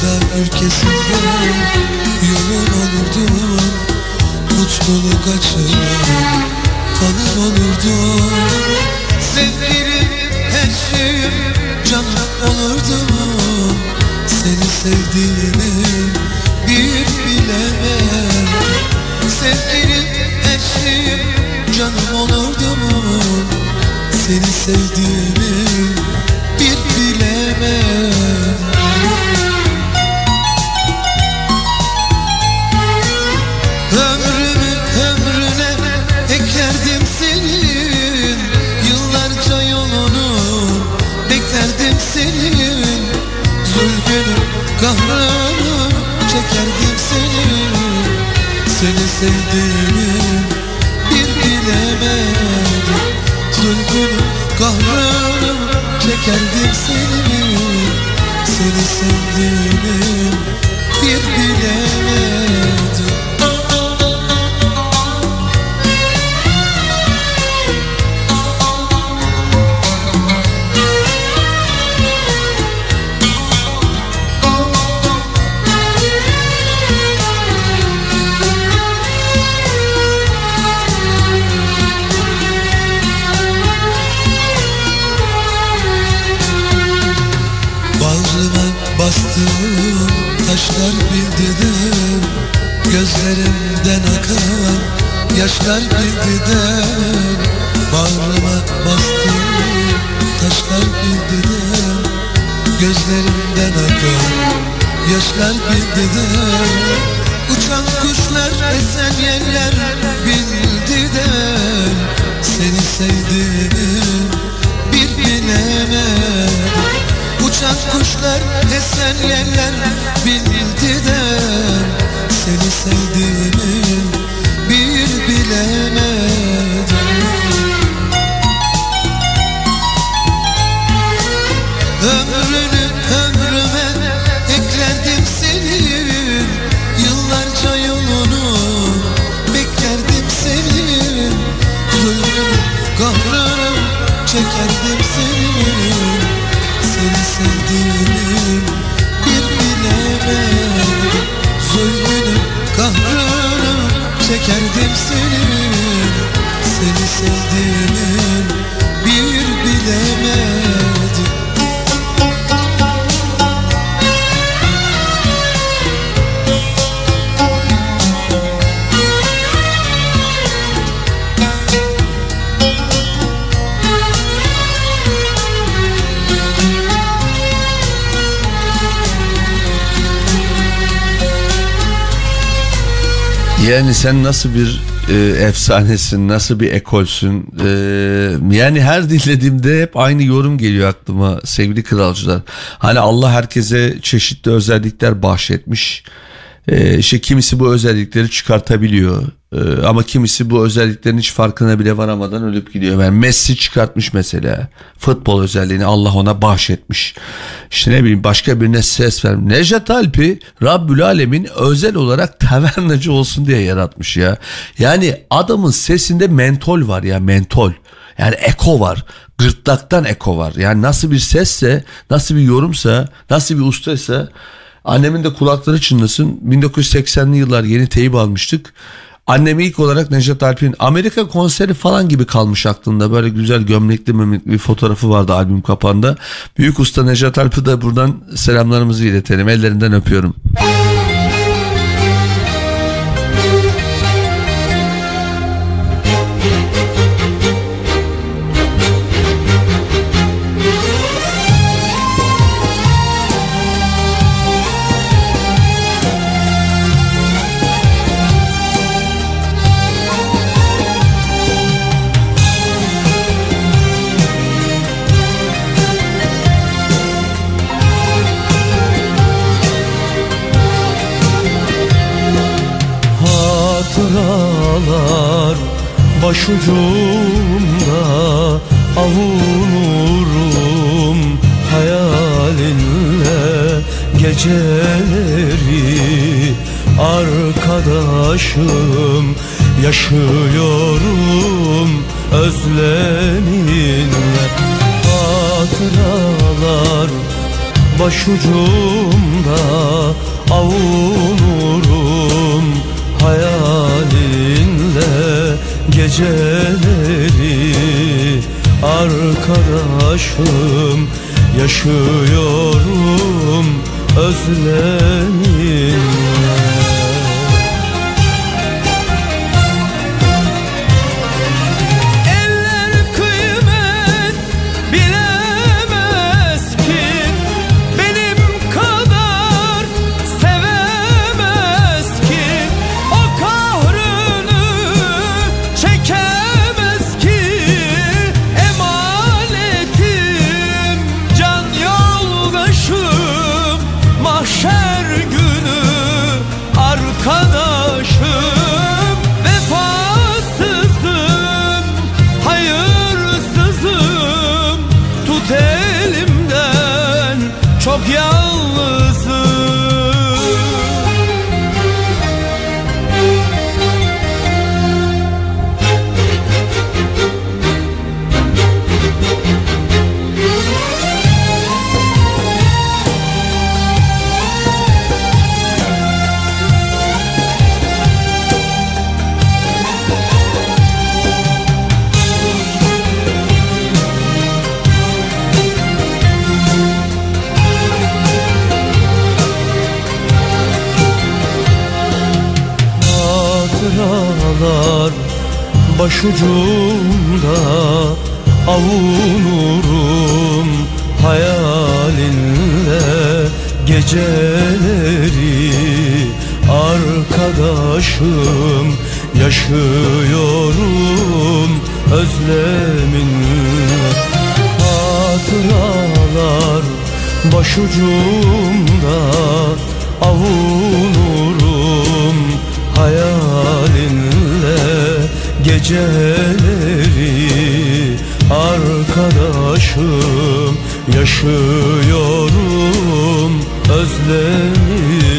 Sevda ülkesinde yolun olurdum Mutluluk açılan falın olurdum Sevgilim her şeyim canım olurdum Seni sevdiğimi bir bilemem. Sevgilim her şeyim canım olurdum Seni sevdiğimi bir bilemem sevdiğimi bir bilemedim. Zulgünü kahrını çekerdim senin Seni sevdiğimi bir bilemedim sen nasıl bir e, efsanesin, nasıl bir ekolsün. E, yani her dinlediğimde hep aynı yorum geliyor aklıma sevgili kralcılar. Hani Allah herkese çeşitli özellikler bahşetmiş. E, işte kimisi bu özellikleri çıkartabiliyor. E, ama kimisi bu özelliklerin hiç farkına bile varamadan ölüp gidiyor. Yani Messi çıkartmış mesela. Futbol özelliğini Allah ona bahşetmiş. İşte ne bileyim başka birine ses ver. Nejat Alp'i Rabbül Alemin özel olarak tavernacı olsun diye yaratmış ya. Yani adamın sesinde mentol var ya mentol. Yani eko var. Gırtlaktan eko var. Yani nasıl bir sesse, nasıl bir yorumsa, nasıl bir ustaysa annemin de kulakları çınlasın. 1980'li yıllar yeni teyip almıştık. Annem ilk olarak Nejat Alp'in Amerika konseri falan gibi kalmış aklında. Böyle güzel gömlekli bir fotoğrafı vardı albüm kapağında. Büyük usta Nejat Alp'i de buradan selamlarımızı iletelim. Ellerinden öpüyorum. hatıralar Başucumda avunurum hayalinle geceleri Arkadaşım yaşıyorum özleminle. Dağlar Başucumda avunurum Hayalinle geceleri Arkadaşım yaşıyorum özleminle Başucumda avunurum Hayalinle geceleri Arkadaşım yaşıyorum özleminle Hatıralar başucumda avunurum hayalinle geceleri arkadaşım yaşıyorum özleminle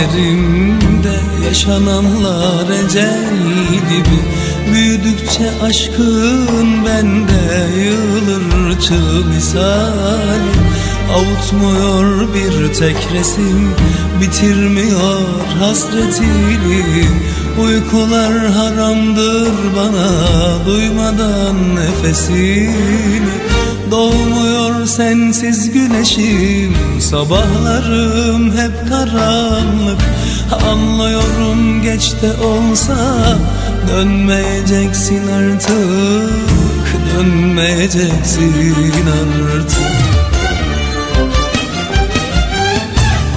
gözlerimde yaşananlar ecel gibi Büyüdükçe aşkın bende yığılır çığ misal Avutmuyor bir tek resim bitirmiyor hasretini. Uykular haramdır bana duymadan nefesini Doğmuyor sensiz güneşim Sabahlarım hep karanlık. Anlıyorum geç de olsa Dönmeyeceksin artık Dönmeyeceksin artık.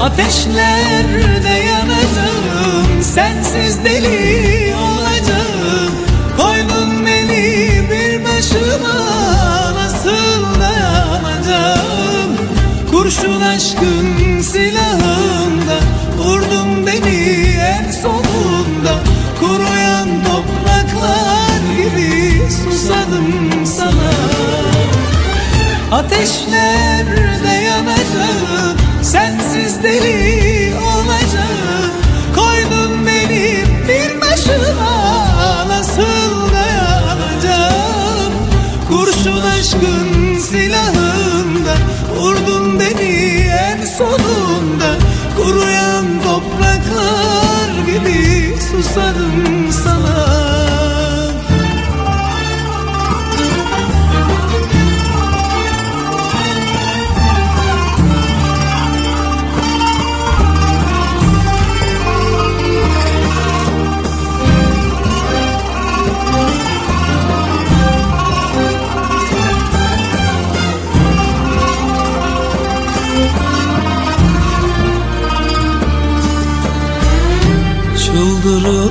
Ateşlerde yanacağım Sensiz deli Aşkın silahında vurdun beni en sonunda. Kuruyan topraklar gibi susadım sana. Ateşlerde yanacağım sensiz deli olacağım Koydun beni bir başıma nasıl dayanacağım? Kurşun aşkın silahında vurdun sonunda Kuruyan topraklar gibi Susadım sana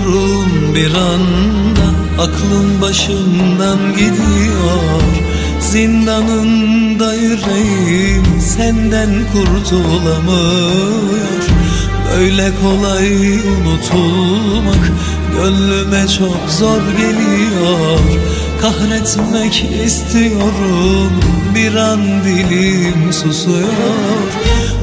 Çıldırıyorum bir anda Aklım başımdan gidiyor. Zindanında yüreğim Senden kurtulamıyor. Böyle kolay unutulmak Gönlüme çok zor geliyor. Kahretmek istiyorum Bir an dilim susuyor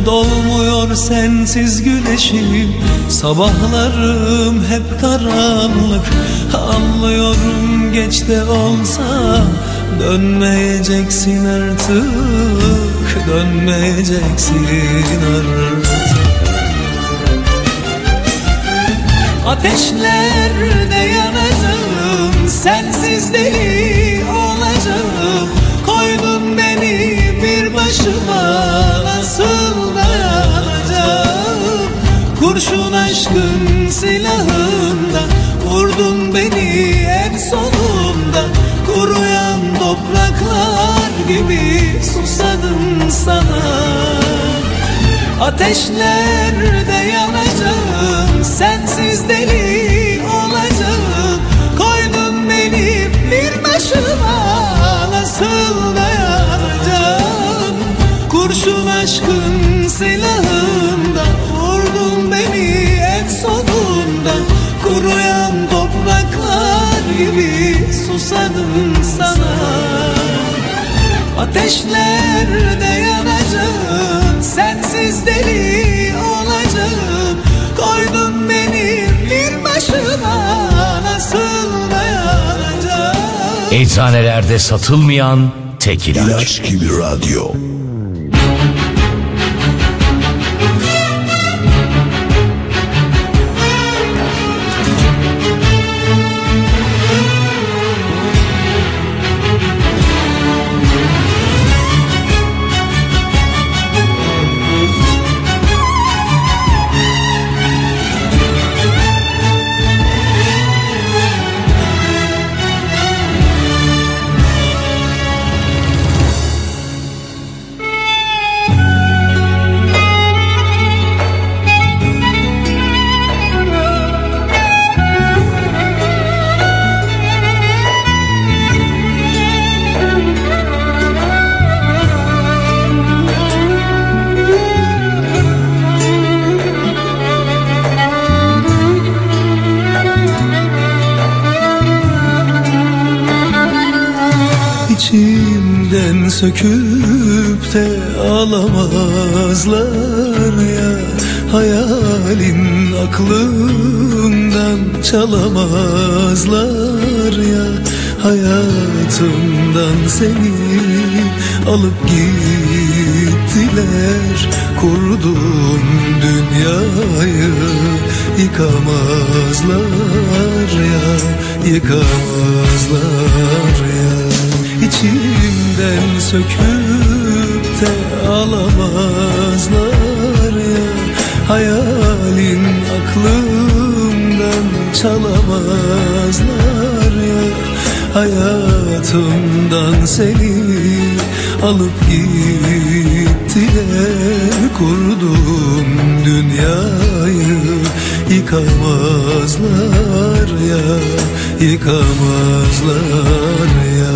Dolmuyor sensiz güneşim. Sabahlarım hep karanlık. Anlıyorum geç de olsa Dönmeyeceksin artık Dönmeyeceksin artık. Ateşlerde yanacağım Sensiz deli olacağım. Koydun beni bir başıma Nasıl Kurşun aşkın silahında Vurdun beni en sonunda. Kuruyan topraklar gibi Susadım sana. Ateşlerde yanacağım Sensiz deli olacağım. Koydun beni bir başıma Nasıl dayanacağım? Kurşun aşkın silahında sonunda Kuruyan topraklar gibi Susadım sana Ateşlerde yanacağım Sensiz deli olacağım Koydun beni bir başıma Nasıl dayanacağım Eczanelerde satılmayan tek ilaç. İlaç gibi radyo. Söküp de alamazlar ya. Hayalin aklımdan çalamazlar ya. Hayatımdan seni alıp gittiler. Kurdum dünyayı yıkamazlar ya. Yıkamazlar ya İçimden söküp de alamazlar ya. Hayalin aklımdan çalamazlar ya. Hayatımdan seni alıp gittiler. Kurdum dünyayı yıkamazlar ya. Yıkamazlar ya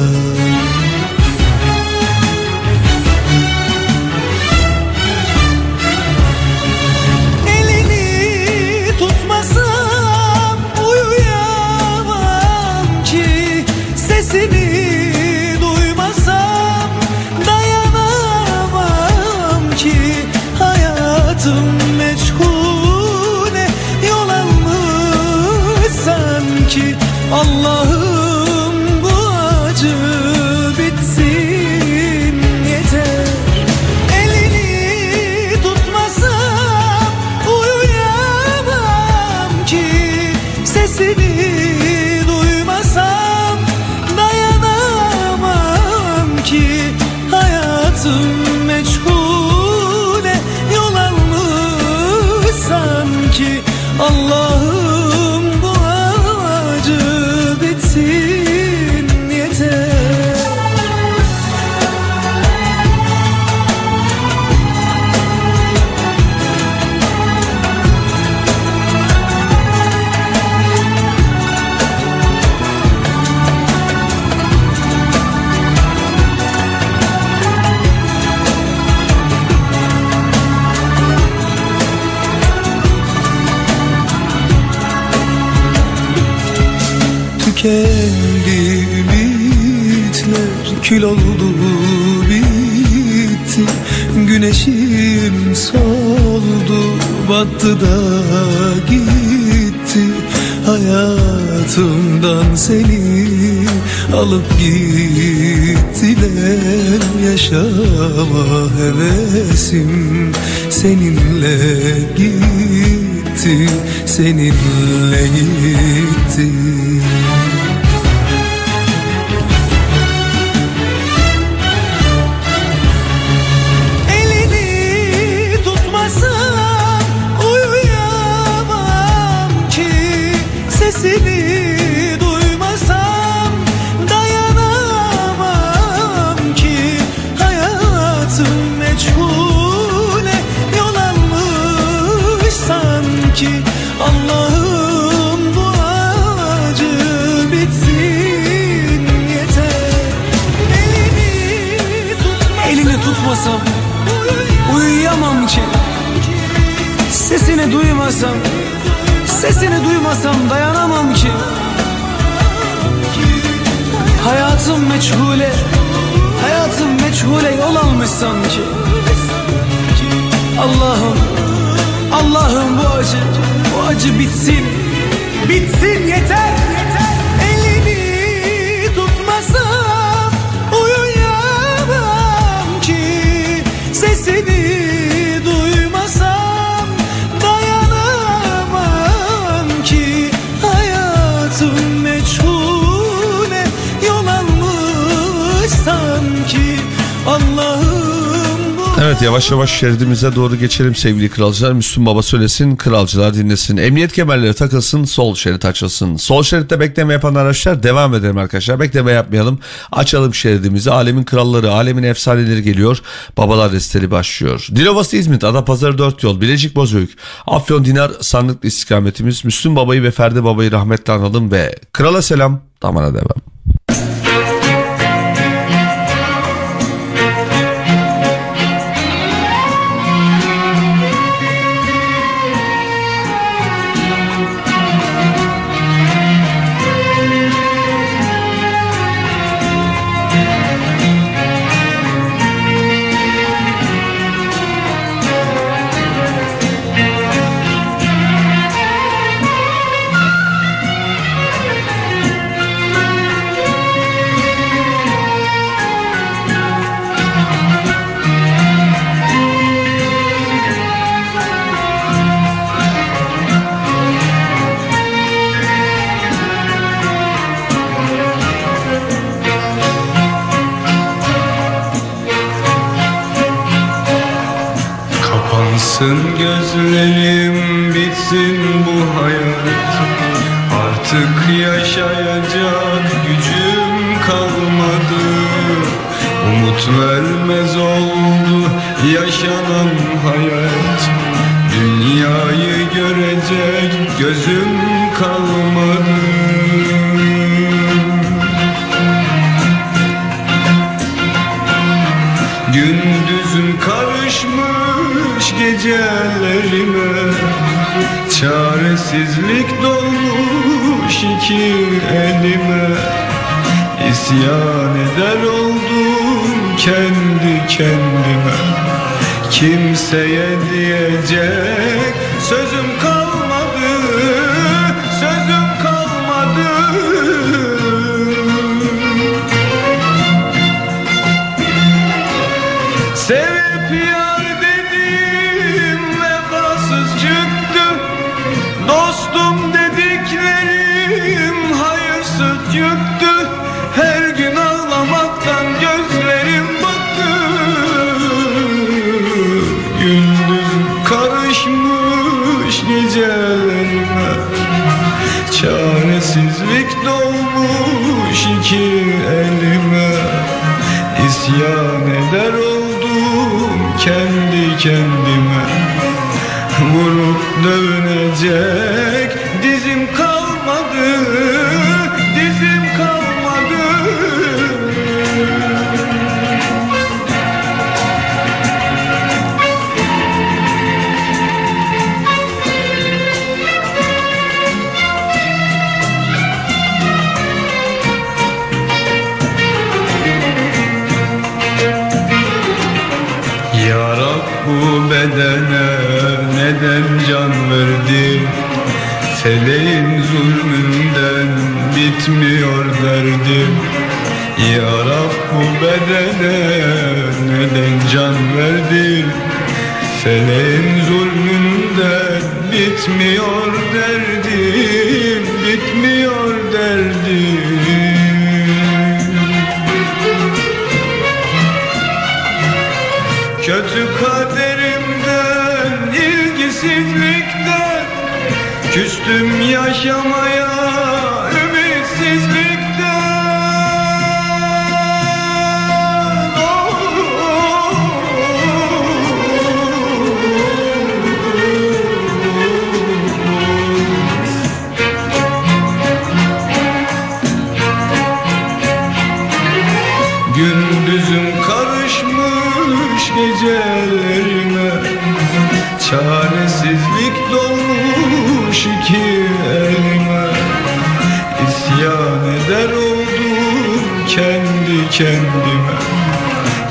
yavaş yavaş şeridimize doğru geçelim sevgili kralcılar. Müslüm Baba söylesin, kralcılar dinlesin. Emniyet kemerleri takılsın, sol şerit açılsın. Sol şeritte bekleme yapan araçlar devam edelim arkadaşlar. Bekleme yapmayalım. Açalım şeridimizi. Alemin kralları, alemin efsaneleri geliyor. Babalar desteli başlıyor. Dilovası İzmit, Adapazarı 4 yol, Bilecik Bozüyük, Afyon Dinar sandıklı istikametimiz. Müslüm Baba'yı ve Ferdi Baba'yı rahmetle analım ve krala selam, damara devam. Karışmış gecelerime. Çaresizlik dolmuş iki elime. İsyan eder oldum kendi kendime.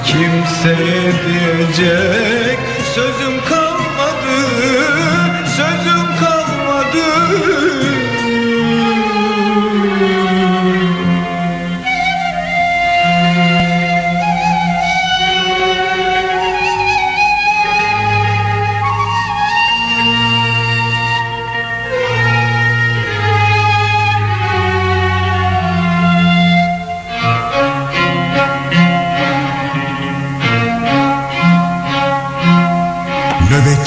Kimseye diyecek sözüm kalmadı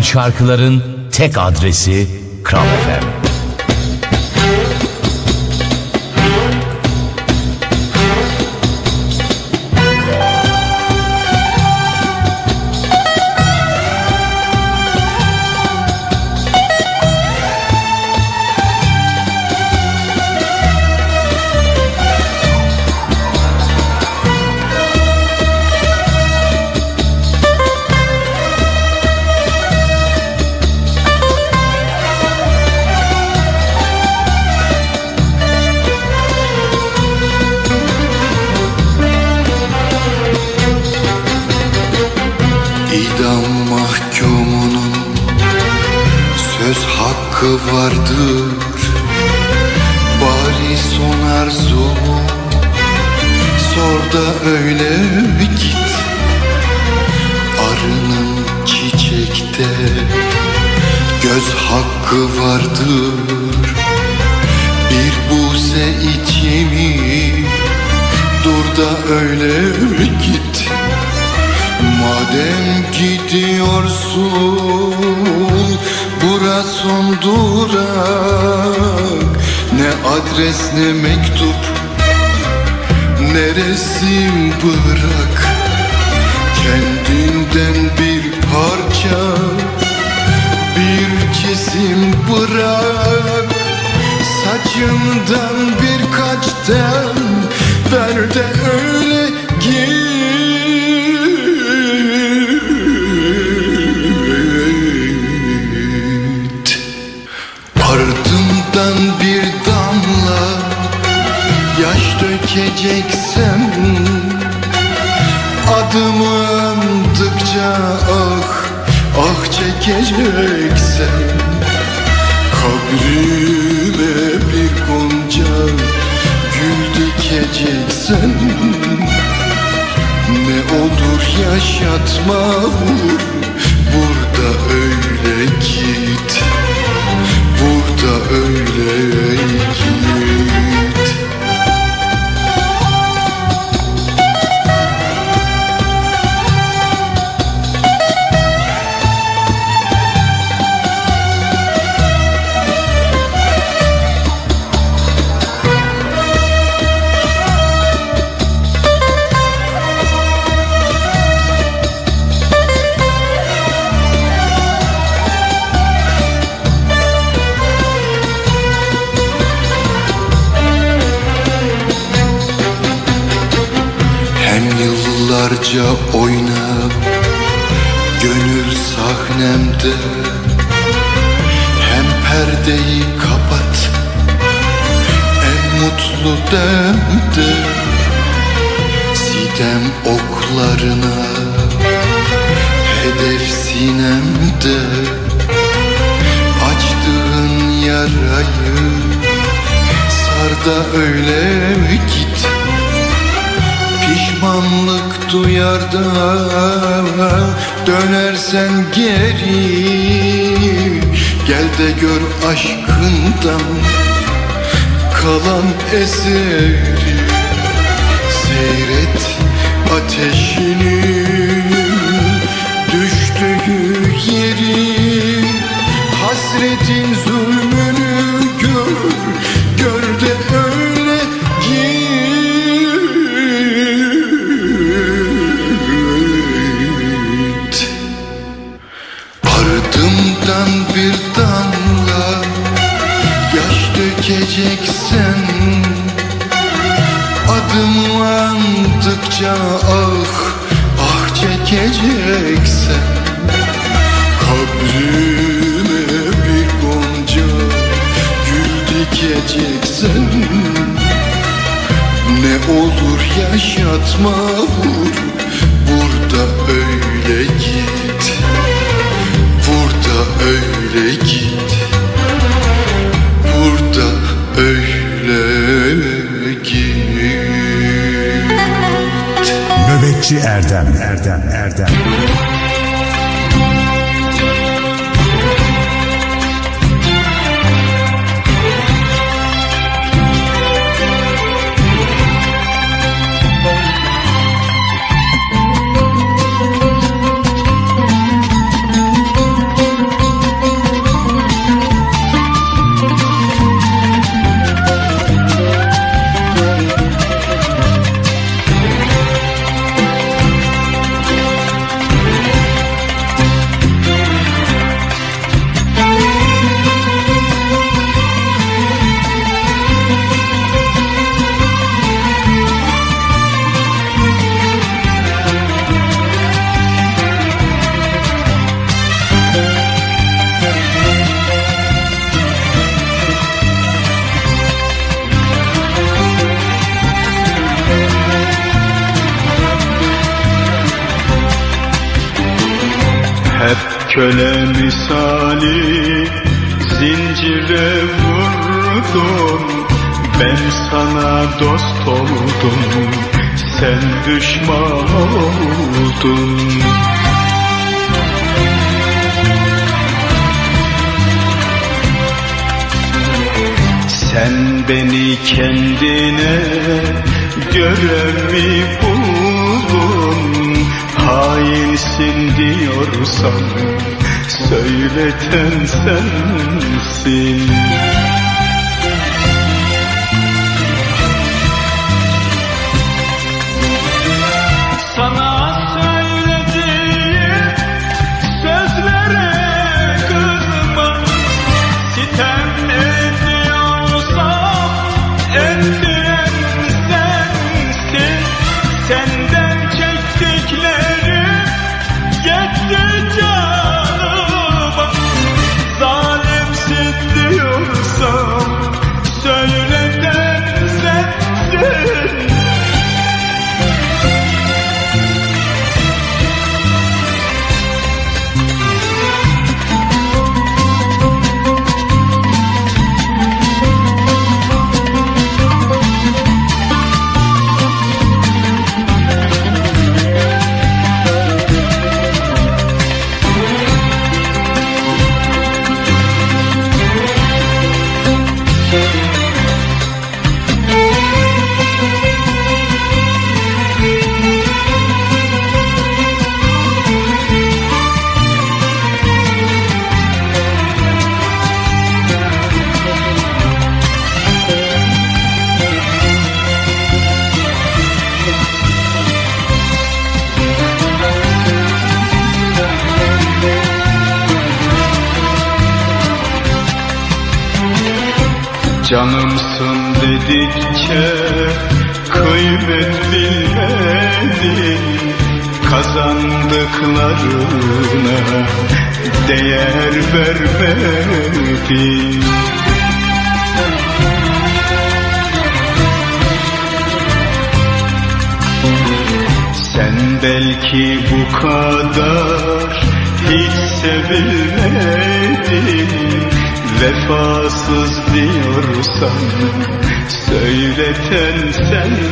Şarkıların tek adresi Kral çiçekte göz hakkı vardır. Bir buse içimi dur da öyle git. Madem gidiyorsun Bura son durak. Ne adres ne mektup Ne resim bırak? Kendinden bir parça Bir cisim bırak. Saçından birkaç tel Ver de öyle git. Ardından bir damla Yaş dökeceksem Adımı çekeceksen Kabrime bir gonca gül dikeceksen Ne olur yaşatma vur Burada öyle git Burada öyle git yıllarca oyna Gönül sahnemde. Hem perdeyi kapat En mutlu demde. Sidem oklarına Hedef sinemde. Açtığın yarayı Sar da öyle git Pişmanlık duyar da dönersen geri. Gel de gör aşkından kalan eseri. Seyret ateşini. Düştüğü yeri Hasretin zulmünü andıkça ah ah çekeceksen Kabrime bir gonca gül dikeceksen Ne olur yaşatma vur Burada öyle git Burada öyle git Burada öyle Erdem Erdem Erdem köle misali zincire vurdum. Ben sana dost oldum sen düşman oldun. Sen beni kendine göre mi buldun Hainsin diyorsan söyleten sensin bilmedim Vefasız diyorsan Söyleten sen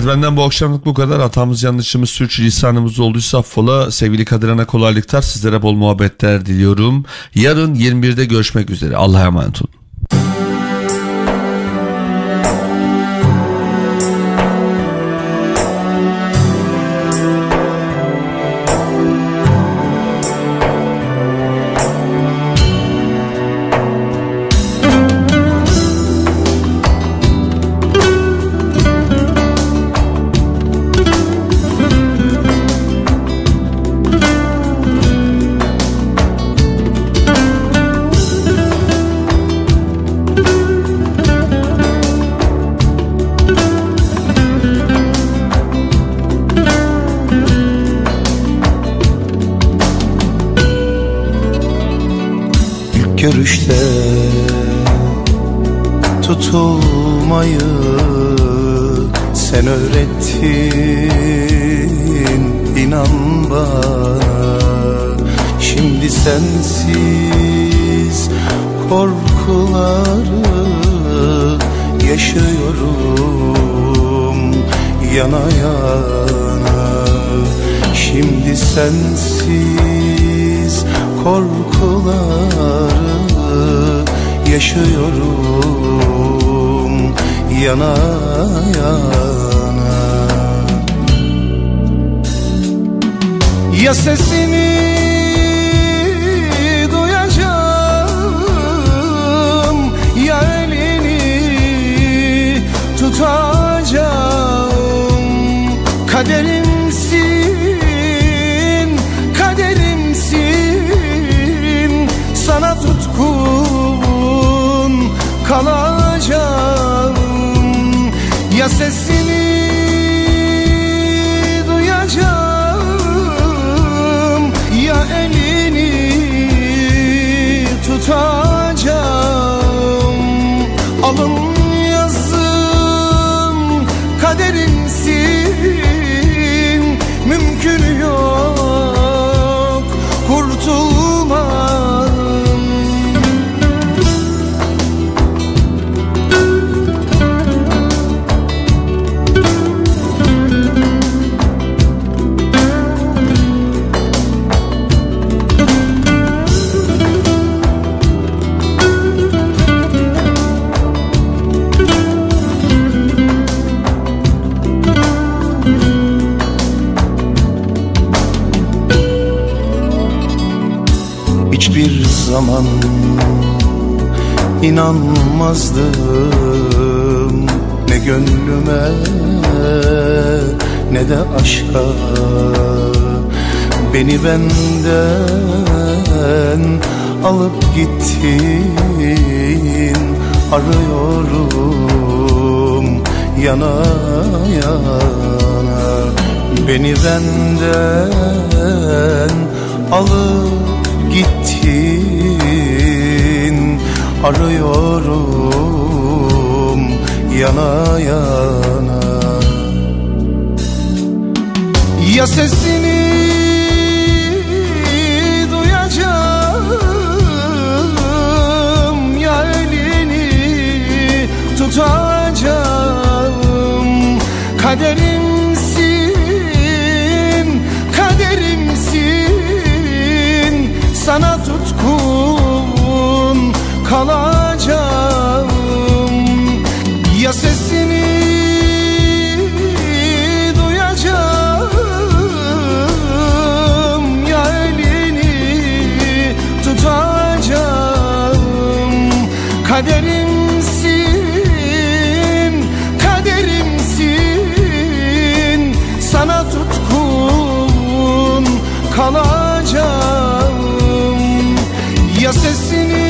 Evet benden bu akşamlık bu kadar. Hatamız yanlışımız sürçülisanımız olduysa affola. Sevgili Kadirana kolaylıklar. Sizlere bol muhabbetler diliyorum. Yarın 21'de görüşmek üzere. Allah'a emanet olun. Görüşte tutulmayı sen öğrettin inan bana. Şimdi sensiz korkuları yaşıyorum yana yana. Şimdi sensiz korkuları yaşıyorum yana yana. Ya sesini duyacağım ya elini tutacağım. Kaderimsin kalacağım. Ya sesini duyacağım ya elini tutacağım. Alın yazım kaderimsin. Mümkün yok kurtulmam inanmazdım ne gönlüme ne de aşka. Beni benden alıp gittin. Arıyorum yana yana. Beni benden alıp gittin arıyorum yana yana. Ya sesini duyacağım ya elini tutacağım. Kaderimsin kalacağım. Ya sesini duyacağım. Ya elini tutacağım. Kaderimsin kaderimsin. Sana tutkun kalacağım. Ya sesini